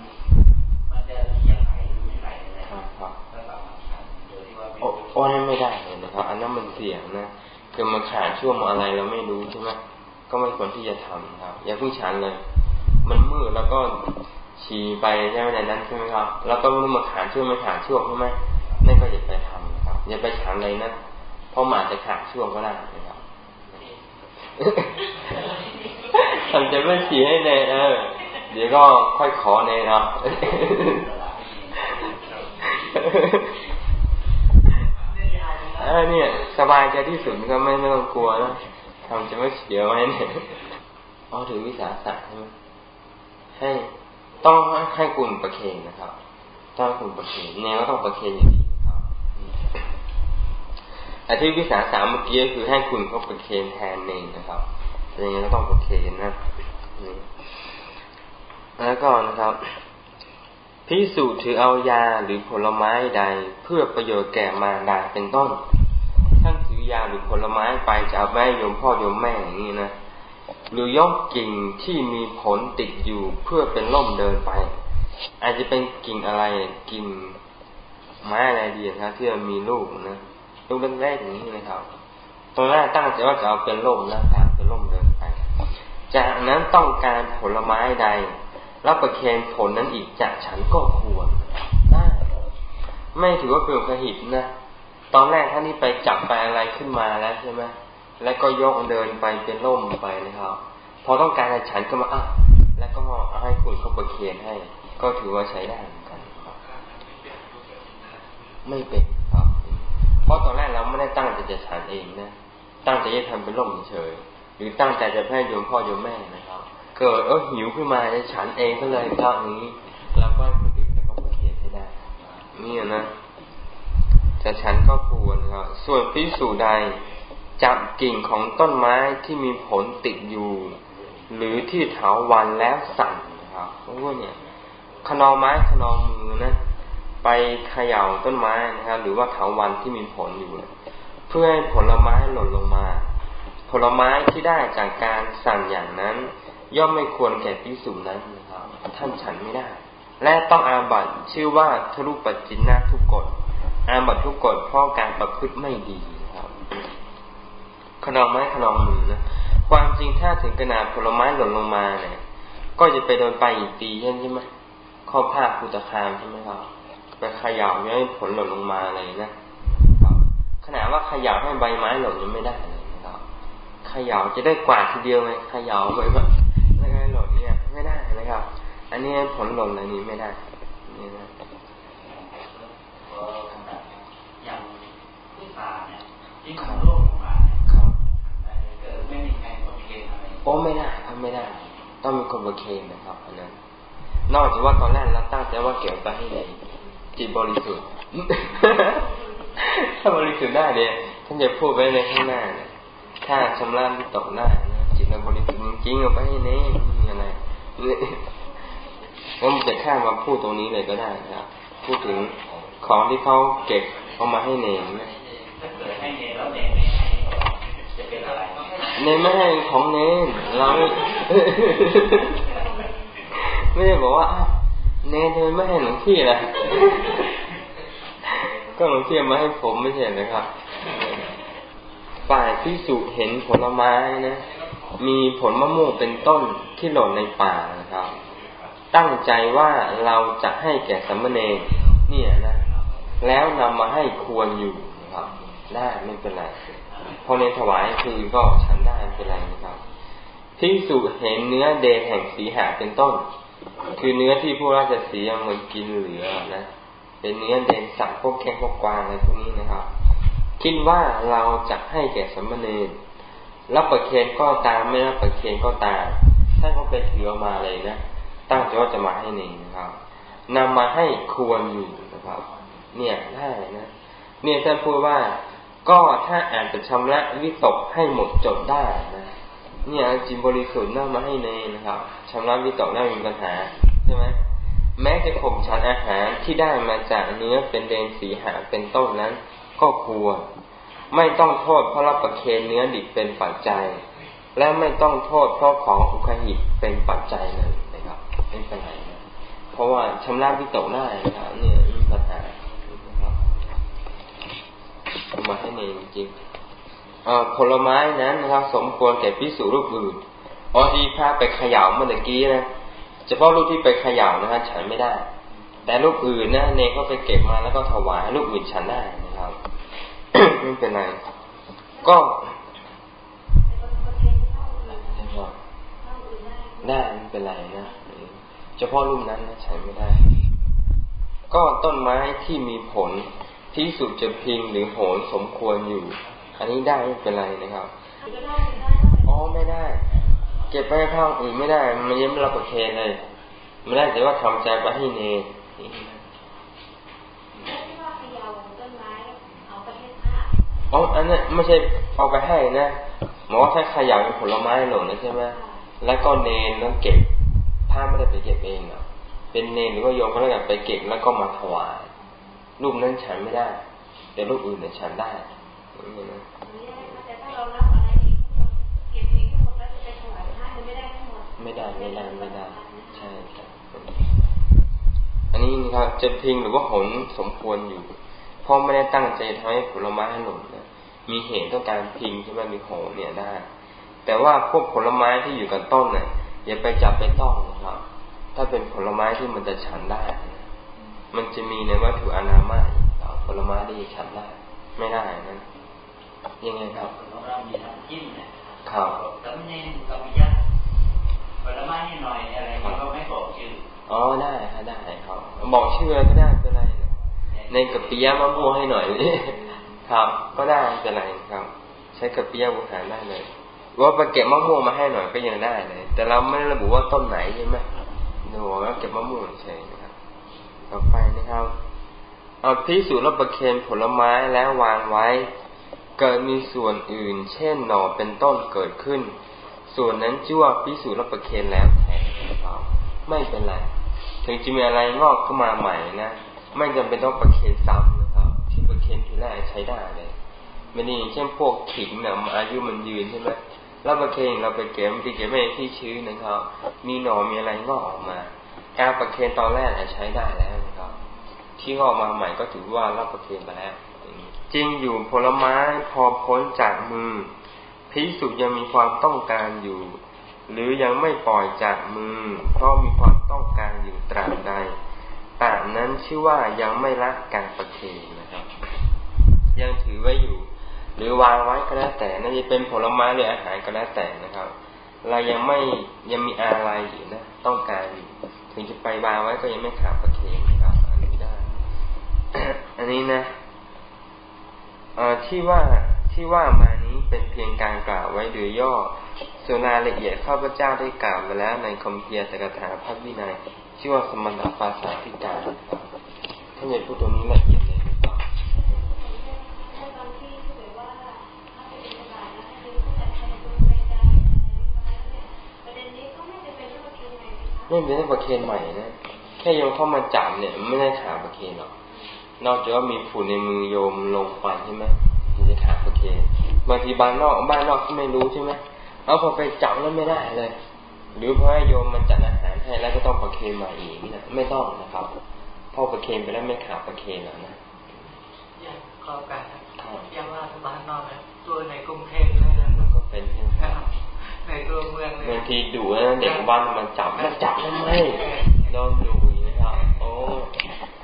มันจะยังไหลหรือไม่ไหลอะไรครับก็สามารถทำโดยที่ว่าโอ้ยไม่ได้เลยนะครับ อันนั้นมันเสี่ยงนะ คือมันขาดช่วงอะไรเราไม่รู้ใช่ไหมก็ไม่ควรที่จะทำครับ อย่าเพิ่งฉันเลย มันมืดแล้วก็ฉี่ไปใช่ไหมในนั้นใช่ไหมครับ แล้วก็ไม่รู้มาขาดช่วงไม่ขาดช่วงใช่ไหมนั่นก็อย่าไปทำอย่าไปฉันเลยนะเพราะหมาจะขาดช่วงก็ได้นะครับทำจะไม่ฉีให้เนเออเดี๋ยวก็ค่อยขอเนเนาะ เออเนี่ย สบายใจที่สุดก็ไม่ไม่ต้องกลัวนะทำจะไม่เสียไว้เนี่ยอ๋อถือวิสาสะใช่ไหมให้ต้องให้กุลประเคนนะครับ ต้องกุลประเคนเนี่ยก็ต้องประเคนอย่างดีอาที่วิสาสามเมื่อกี้คือให้คุณเขาประเคนแทนเองนะครับอย่างนี้ก็ต้องประเคนนะแล้วก็นะครับ พิสูจน์ถือเอายาหรือผลไม้ใด เพื่อประโยชน์แก่มารดาเป็นต้น ท่านถือยาหรือผลไม้ไปจะเอาแม่โยมพ่อโยมแม่อย่างนี้นะหรือยกกิ่งที่มีผลติดอยู่เพื่อเป็นล่มเดินไป อาจจะเป็นกิ่งอะไรกิ่งไม้อะไรดีครับที่มันมีลูกนะลูกแรกๆอย่างนี้นะครับตรงแรกตั้งใจว่าจะเอาเป็นร่มนะการเป็นร่มเดินไป จากนั้นต้องการผลไม้ใด รับประเคนผลนั้นอีกจากฉันก็ควรได้ไม่ถือว่าเป็นพหิตนะ ตอนแรกท่านนี่ไปจับไปอะไรขึ้นมาแล้วใช่ไหมแล้วก็ยกเดินไปเป็นร่มไปนะครับ พอต้องการฉันก็มาอะแล้วก็เอาให้คุณเขาประเคนให้ ก็ถือว่าใช้ได้เหมือนกันไม่เป็นเพราะตอนแรกเราไม่ได้ตั้งใจจะฉันเองนะ ตั้งใจจะทำเป็นร่มเฉยหรือตั้งใจจะให้โยมพ่อโยมแม่นะครับ เกิดเออหิวขึ้นมาฉันเองก็เลยก็นี้เราก็คนอื่นแล้วก็มเขียนให้ได้นี่นะจะฉันก็ควรครับส่วนพิสูจใดจับกิ่งของต้นไม้ที่มีผลติดอยู่ หรือที่เถาวันแล้วสั่นนะครับเพราะว่าเนี่ยขนองไม้ขนองมือนะไปเขย่าต้นไม้นะครับหรือว่าเถาวันที่มีผลอยู่เพื่อให้ผลไม้หล่นลงมา ผลไม้ที่ได้จากการสั่งอย่างนั้น ย่อมไม่ควรแก่พิสูจนั้นนะครับท่านฉันไม่ได้ และต้องอาบัตชื่อว่าทรุปัจจินนาทุกกฎอาบัตทุกกฎเพราะการประพฤติไม่ดีครับขนองไม้ขนองมือนะความจริงถ้าถึงขนาดผลไม้หล่นลงมาเนี่ย ก็จะไปโดนไปอีกตีใช่ไหมข้อผ้าคุตคามใช่ไหมครับไปขย่าให้ผลหล่นลงมาอะไรนะขนาดว่าขย่าให้ใบไม้หล่นยังไม่ได้เลยนะครับขย่าจะได้กวาดทีเดียวเลยขย่าไปแบบแล้วก็หล่นเนี่ย ไม่ได้นะครับ อันนี้ผลหล่นอะไรนี้ไม่ได้นี่นะอย่างที่ป่าเนี่ยที่ของโลกของป่าเนี่ยเกิดไม่มีใครกดเคนอะไรโอ้ไม่ได้ครับไม่ได้ ต้องมีคนบดเคนนะครับอันนั้นนอกจากว่าตอนแรกเราตั้งใจว่าเก็บไปให้เลยจิตบริสุทธิ์ถ้าบริสุทธิ์ได้เนี่ยท่านจะพูดไว้ในข้างหน้าเนี่ยถ้าชำระที่ตกหน้านะจิตเราบริสุทธิ์จริงเอาไปให้เน่มีอะไร ก็มันจะข้ามาพูดตรงนี้เลยก็ได้ครับพูดถึงของที่เขาเก็บเอามาให้เนนนะเนนไม่ให้ของเนนเราไม่ได้บอกว่าเนเธอไมไม่ให้หลวงพี่นะก็หลวงพี่มาให้ผมไม่ใช่ไหมครับฝ่ายพิสุเห็นผลไม้นะ มีผลมะม่วงเป็นต้นที่หล่นในป่านะครับ ตั้งใจว่าเราจะให้แก่สัมมเนเนี่ยนะ แล้วนำมาให้ควรอยู่นะครับ ได้ไม่เป็นไรพอในถวายคือก็ฉันได้ไม่เป็นไรนะครับพิสุเห็นเนื้อเดนแห่งสีหาเป็นต้น คือเนื้อที่ผู้ราชสีเหมือนกินเหลือนะเป็นเนื้อเดนสัตว์พวกแข้งพวกกวางอะไรพวกนี้นะครับ คิดว่าเราจะให้แก่สมณเณร รับประเคนก็ตามไม่รับประเคนก็ตามท่านก็ไปถือมาเลยนะตั้งใจว่าจะมาให้เนงนะครับนำมาให้ควรอยู่นะครับ เนี่ยได้นะเนี่ยท่านพูดว่าก็ถ้าอ่าจจะชำระวิตกให้หมดจดได้นะเนี่ยจิมบริสุทธิ์น่ามาให้เนนะครับชำระวิตกได้มีปัญหาใช่ไหมแม้จะข่มฉันอาหารที่ได้มาจากเนื้อเป็นเดนสีหาเป็นต้นนั้น ก็ควร ไม่ต้องโทษเพราะรับประเคนเนื้อดิบเป็นปัจจัย และไม่ต้องโทษเพราะของอุคหิตเป็นปัจจัยเลยนะครับไม่เป็นไรนะเพราะว่าชำระวิตกได้นะครับเนี่ยมีปัญหามาให้เนจริงผลไม้นั้นนะครับ สมควรแก่พิสูรรูปอื่นอ๋อที่พระไปเขย่าเมื่อกี้นะเฉพาะรูปที่ไปเขย่านะฮะฉันไม่ได้ แต่รูปอื่นนะเนก็ไปเก็บมาแล้วก็ถวายรูปอื่นฉันได้นะครับ ไม่เป็นไรก็ได้ไม่เป็นไรนะเฉพาะรูปนั้นนะฉันไม่ได้ ก็ต้นไม้ที่มีผลที่สุดจะพิงหรือโหนสมควรอยู่ อันนี้ได้ไม่เป็นไรนะครับอ๋อไม่ได้ เก็บไปข้างอื่นไม่ได้ มันยังไม่รับประเคนเลย ไม่ได้แต่ว่าทำใจไปให้เน อ๋ออันนั้นไม่ใช่เอาไปให้นะหมอถ้าขยะเป็นผลไม้หล่นนะใช่ไหมแล้วก็เนนต้องเก็บถ้าไม่ได้ไปเก็บเองเนาะเป็นเนนหรือว่าโยมก็แล้วกันไปเก็บแล้วก็มาถวายรูปนั้นฉันไม่ได้ แต่รูปอื่นเนี่ยฉันได้ไม่ได้ไม่ได้ไม่ได้ใช่ครับอันนี้นะครับจะพิงหรือว่าผลสมควรอยู่เพราะไม่ได้ตั้งใจทำให้ผลไม้หล่นนะ มีเหตุต้องการพิงใช่ไหมมีโหเนี่ยได้ แต่ว่าพวกผลไม้ที่อยู่กันต้นเนี่ยอย่าไปจับไปต้องนะครับ ถ้าเป็นผลไม้ที่มันจะฉันได้ มันจะมีในวัตถุอนามาผลไม้ที่ฉันได้ ไม่ได้นะยังไงครับเรามีน้ำจิ้มเนี่ยครับสำเนียงกับยักษ์ผลไม้นี่หน่อยอะไรก็ไม่บอกชื่ออ๋อได้ครับได้ครับบอกชื่อก็ได้เป็นไรในกับปิยะมะม่วงให้หน่อย ครับก็ได้เป็นไรครับ ใช้กับปิยบุหารได้เลยว่าไปเก็บมะม่วงมาให้หน่อยก็ยังได้เลย แต่เราไม่ระบุว่าต้นไหนใช่ไหมดูว่าเก็บมะม่วงเฉยนะครับ ต่อไปนะครับเอาพิสูจน์รับประเคนผลไม้แล้ววางไว้ เกิดมีส่วนอื่น เช่นหน่อเป็นต้นเกิดขึ้น ส่วนนั้นชื่อว่าพิสูจน์รับประเคนแล้วแทนครับไม่เป็นไร ถึงจะมีอะไรงอกขึ้นมาใหม่นะ ไม่จำเป็นต้องประเคนซ้ำนะครับ ที่ประเคนทีแรกใช้ได้เลยไม่นี่เช่นพวกขิงเนี่ยอายุมันยืนใช่ไหมแล้วประเคนเราไปเก็บที่เก็บไม่ที่ชื้นนะครับ มีหนอมีอะไรงอกออกมาการประเคนตอนแรกใช้ได้แล้วนะครับ ที่งอกมาใหม่ก็ถือว่ารับประเคนไปแล้วจริงอยู่ผลไม้พอพ้นจากมือพิสุยังมีความต้องการอยู่ หรือยังไม่ปล่อยจากมือ เพราะมีความต้องการอยู่ตราบใดตางนั้นชื่อว่ายังไม่ละการประเคน นะครับ ยังถือไว้อยู่ หรือวางไว้ก็แล้วแต่นั่นจะเป็นผลไม้หรืออาหารก็แล้วแต่นะครับ เรายังไม่ยังมีอะไรอยู่นะต้องการอยู่ถึงจะไปวางไว้ก็ยังไม่ขาดประเคนนะครับอันนี้ได้ อันนี้นะที่ว่าที่ว่ามานี้เป็นเพียงการกล่าวไว้โดยย่อส่วนรายละเอียดข้าพเจ้าได้กล่าวมาแล้วในคมเพียสกถาพระวินัยชื่อว่าสมณภาษาธิการท่านใหญ่พูดตรงนี้ละเอียด ไม่เป็นประเคนใหม่นะแค่โยมเข้ามาจับเนี่ยไม่ได้ขาประเคนหรอกนอกจากว่ามีฝุ่นในมือโยมลงไปใช่ไหมถึงจะขาดโอเคบางทีบ้านนอกบ้านนอกที่ไม่รู้ใช่ไหมเอาพอไปจับแล้วไม่ได้เลย หรือเพราะโยมมันจัดอาหารให้แล้วก็ต้องประเคนมาอีกนะไม่ต้องนะครับพอประเคนไปแล้วไม่ขาดประเคนแล้วนะขครอบกันยังว่าบ้านนอกนะตัวในกรุงเทพเลยนะก็เป็นใช่ไหม ในตัวเมืองเลยบางทีดูนะเด็กบ้านมันจับมันจับทำไมโดนดูนะครับโอ้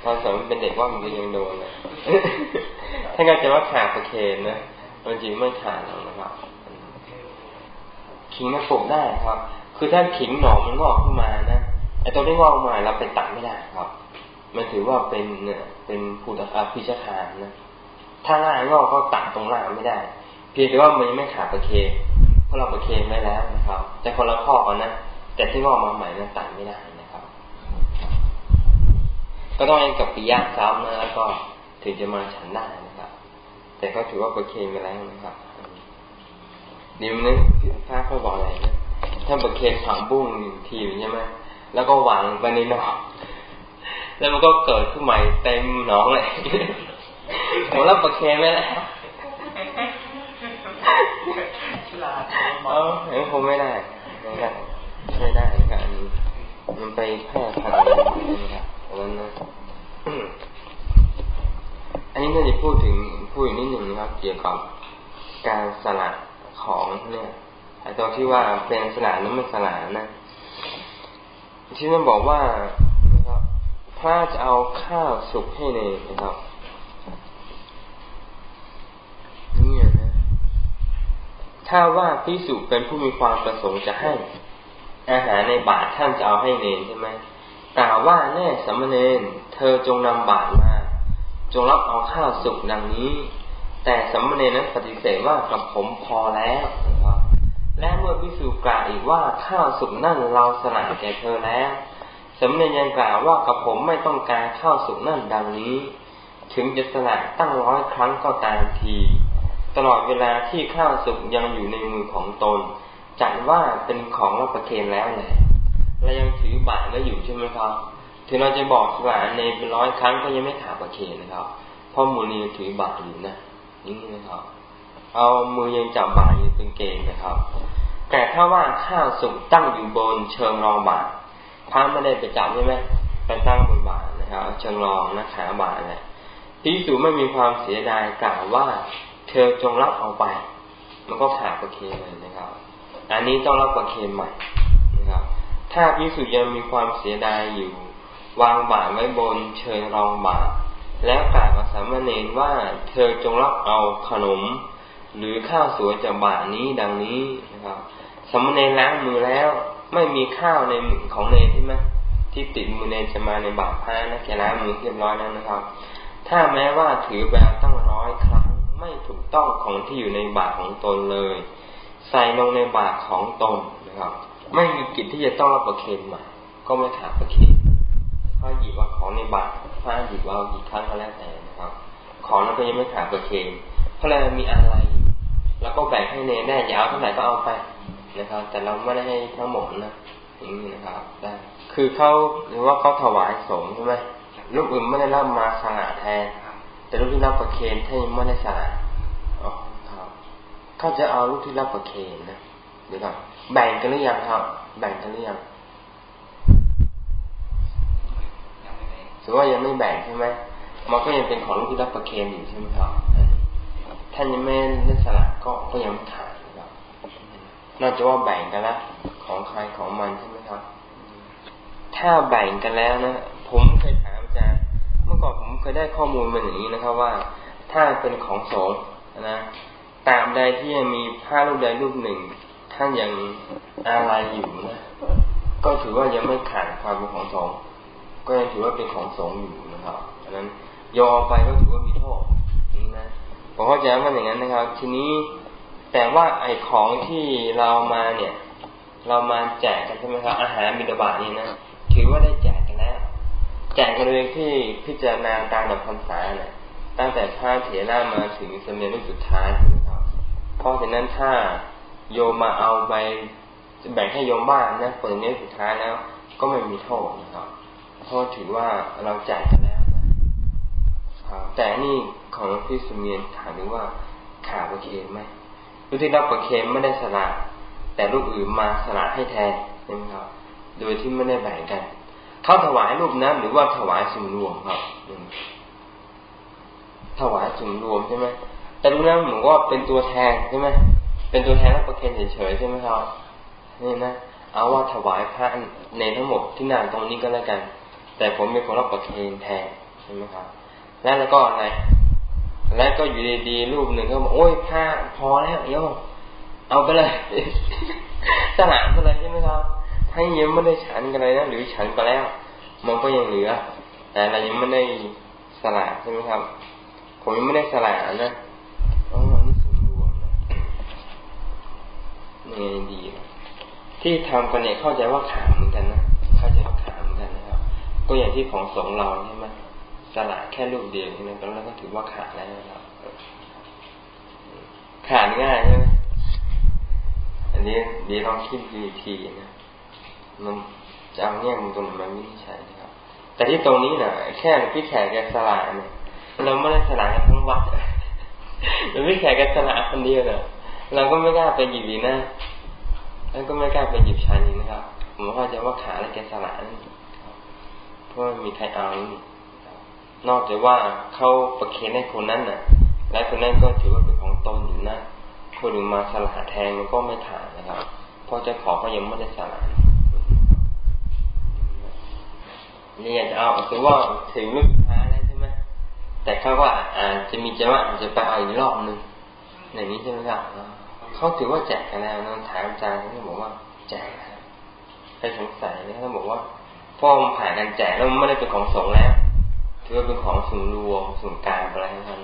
ตอนสมัยเป็นเด็กว่ามันก็ยังโดนเลยถ้าเกิดจะว่าขาดประเคนนะบางทีไม่ขาดหรอกนะครับขิงมันปลูกได้ครับ คือถ้าขิงหน่อมันงอกขึ้นมานะไอ้ตัวที่งอกมาเราไปตัดไม่ได้ครับ มันถือว่าเป็นเนี่ยเป็นผูตอาพิชคารนะถ้าล่างอกก็ตัดตรงล่างไม่ได้ เพียงแต่ว่ามันไม่ขาดประเคนเพ ราะเราประเคนไว้แล้วนะครับ แต่คนละข้อกันนะแต่ที่งอกมาใหม่นั้นตัดไม่ได้นะครับ ก็ต้องเองกับปิยะซ้ำนะแล้วก็ถึงจะมาฉันได้นะครับ แต่ก็ถือว่าประเคนไปแล้วนะครับเดี๋ยวนี้พระเขาบอกอะไรนะถ้าประเคนฝังบุ้งทีใช่ไหมแล้วก็หวางไปในหนองแล้วมันก็เกิดขึ้นใหม่เต็มหนองเลยผมรับประเคนไว้แล้ว เออเห็นคงไม่ได้ไม่ได้ไม่ได้ครับอันนี้มันไปแพร่พันธุ์นะครับเพราะนั้นนะอันนี้น่าจะพูดถึงพูดอีกนิดหนึ่งนะครับ เกี่ยวกับการสลัดของเนี่ยไอ้ตัวที่ว่าเป็นสลานั้นไม่สลานะ ที่มันบอกว่านะครับพระจะเอาข้าวสุกให้เนนะครับนี่นะ ถ้าว่าพิสุเป็นผู้มีความประสงค์จะให้ อาหารในบาตรท่านจะเอาให้เนใช่ไหมกล่าวว่าแน่สมณเณรเธอจงนำบาตรมา จงรับเอาข้าวสุกดังนี้ แต่สมณเณรนั้นปฏิเสธว่ากับผมพอแล้วนะครับและเมื่อพิสูจกล่าวอีกว่าข้าวสุกนั่นเราสละแก่เธอแล้วสมเด็จยังกล่าวว่ากับผมไม่ต้องการข้าวสุกนั่นดังนี้ ถึงจะสละตั้งร้อยครั้งก็ตามที ตลอดเวลาที่ข้าวสุกยังอยู่ในมือของตน จัดว่าเป็นของรับประเคนแล้วแหละและยังถือบาตรไว้อยู่ใช่ไหมครับ ถึงเราจะบอกสละในเป็นร้อยครั้งก็ยังไม่ขาดประเคนนะครับเพราะมูลนีถือบาตรอยู่นะนี่นะครับ เอามือยังจับบาตรอยู่เป็นเกณฑ์นะครับ แต่ถ้าว่าข้าวสุกตั้งอยู่บนเชิงรองบาตรพระไม่ได้ไปจับใช่ไหมไปตั้งบนบาตรนะครับ เชิงรองนะขาบาตรเนี่ยพิสูไม่มีความเสียดายกล่าวว่า เธอจงรับเอาไป มันก็ขาดประเคนเลยนะครับ อันนี้ต้องรับประเคนใหม่นะครับ ถ้าพิสูยังมีความเสียดายอยู่ วางบาตรไว้บนเชิงรองบาตรแล้วกล่าวกับสามเณรว่าเธอจงรับเอาขนม หรือข้าวสวยจากบาทนี้ดังนี้นะครับสมณเณรล้างมือแล้วไม่มีข้าวในของเนรใช่ไหมที่ติดมือเนรจะมาในบาตรพระนะแกล้างมือเรียบร้อยแล้วนะครับ ถ้าแม้ว่าถือแบบตั้งร้อยครั้ง ไม่ถูกต้องของที่อยู่ในบาตรของตนเลย ใส่ลงในบาตรของตนนะครับ ไม่มีกิจที่จะต้องรับประเคนใหม่ก็ไม่ขาดประเคนถ้าหยิบว่าของในบาตรถ้าหยิบว่ากี่ครั้งก็แล้วแต่นะครับ ของนั้นก็ยังไม่ขาดประเคนเพราะอะไรมีอะไรแล้วก็แบ่งให้เนแน่ยาวเท่าไหร่ก็เอาไปนะครับ แต่เราไม่ได้ให้ทั้งหมดนะอย่างนี้นะครับได้คือเขาหรือว่าเขาถวายสงใช่ไหมลูกอื่นไม่ได้รับมาสละแทน แต่ลูกที่รับประเคนท่านไม่ได้สละอ๋อครับเขาจะเอาลูกที่รับประเคนนะเดี๋ยวก่อนแบ่งกันหรือยังครับ แบ่งกันหรือยังถือว่ายังไม่แบ่งใช่ไหมมันก็ยังเป็นของลูกที่รับประเคนอยู่ใช่ไหมครับท่านยังไม่ได้สละก็ก็ยังไม่ขาดนะครับนอกจากว่าแบ่งกันแล้วของใครของมันใช่ไหมครับ ถ้าแบ่งกันแล้วนะผมเคยถามอาจารย์ มื่อก่อนผมเคยได้ข้อมูลมาอย่างนี้นะครับว่าถ้าเป็นของสงนะตามใดที่ยังมีผ้ารูปใดรูปหนึ่ง ท่านยังอะไรอยู่นะก็ถือว่ายังไม่ขาดความเป็นของสงก็ยังถือว่าเป็นของสงอยู่นะครับดังนั้นยอไปก็ถือว่ามีโทษนี่นะผมเข้าใจว่าอย่างนั้นนะครับ ทีนี้แต่ว่าไอ้ของที่เรามาเนี่ย เรามาแจกกันใช่ไหมครับอาหารบิดาบานี่นะถือว่าได้แจก แล้วแจกกันเลยที่พิจารณาตามแบบพรรษาเนี่ยตั้งแต่พระเถระมาถึงสมเด็จรุ่นสุดท้ายนะครับเพราะฉะนั้นถ้าโยมมาเอาไปแบ่งให้โยมบ้านนะคนนี้สุดท้ายแล้ว ก็ไม่มีโทษนะครับเพราะถือว่าเราแจกกันแล้วนะครับแต่นี่ของพี่สุเมียนถามดูว่าขาประเคนไหมลูกที่รับประเคนไม่ได้สละแต่ลูกอื่นมาสละให้แทนใช่ไหมครับ โดยที่ไม่ได้แบ่งกัน เขาถวายรูปน้ำหรือว่าถวายสิ่งรวมครับ ถวายส่วนรวมใช่ไหมแต่รู้แล้วเหมือนว่าเป็นตัวแทนใช่ไหมเป็นตัวแทนรับประเคนเฉยๆใช่ไหมครับนี่นะเอาว่าถวายพระในทั้งหมดที่นานตรงนี้ก็แล้วกัน แต่ผมเป็นคนรับประเคนแทนใช่ไหมครับ แล้วแล้วก็อะไรแล้วก็อยู่ดีๆรูปหนึ่งก็บอกโอ้ยผ้าพอแล้วโยมเอาไปเลยสนามไปเลยใช่ไหมครับ ถ้ายังไม่ได้ฉันกันเลยนะหรือฉันไปแล้ว มันก็ยังเหลือ แต่เรายังไม่ได้สละใช่ไหมครับ ผมยังไม่ได้สละนะอ๋อนี่ส่วนรวมนะนี่ดีนะที่ทำกันเนี่ยเข้าใจว่าขาดเหมือนกันนะเข้าใจว่าขาดเหมือนกันนะครับ ก็อย่างที่ของสงเราใช่ไหมสละแค่ลูกเดียวใช่ไหมแล้วก็ถือว่าขาดแล้วนะครับขาดง่ายใช่ไหมอันนี้ดีลองคิดดีทีนะ มันจะเอาเนี่ยมันตรงไหนมันไม่ใช่นะครับ แต่ที่ตรงนี้เนี่ยแค่พี่แขกแกสละเนี่ยเราไม่ได้สละทั้งวัดเราพี่แขกแกสละคนเดียวเนี่ยเราก็ไม่กล้าไปหยิบดีนะแล้วก็ไม่กล้าไปหยิบชานี้นะครับ ผมเข้าใจว่าขาแล้วแกสละนั่นเพราะมีใครเอานอกจากว่าเขาประเคนให้คนนั้นน่ะ และคนนั้นก็ถือว่าเป็นของตนอยู่นะคนอื่นมาสละแทนมันก็ไม่ถ่ายนะครับเพราะเจ้าของเขายังไม่ได้สละ นี่อยากจะเอาคือว่าถึงลูกค้าแล้วใช่ไหมแต่เขาก็อาจจะมีจังหวะจะไปเอาอีกรอบหนึ่งอย่างนี้ใช่ไหมครับเขาถือว่าแจกกันแล้วนะถามอาจารย์เขาบอกว่าแจกครับใครสงสัยนะเขาบอกว่าพ่อมันผ่านการแจกแล้วมันไม่ได้เป็นของสงแล้วถือว่าเป็นของส่วนรวมส่วนกลางอะไรทั้งนั้น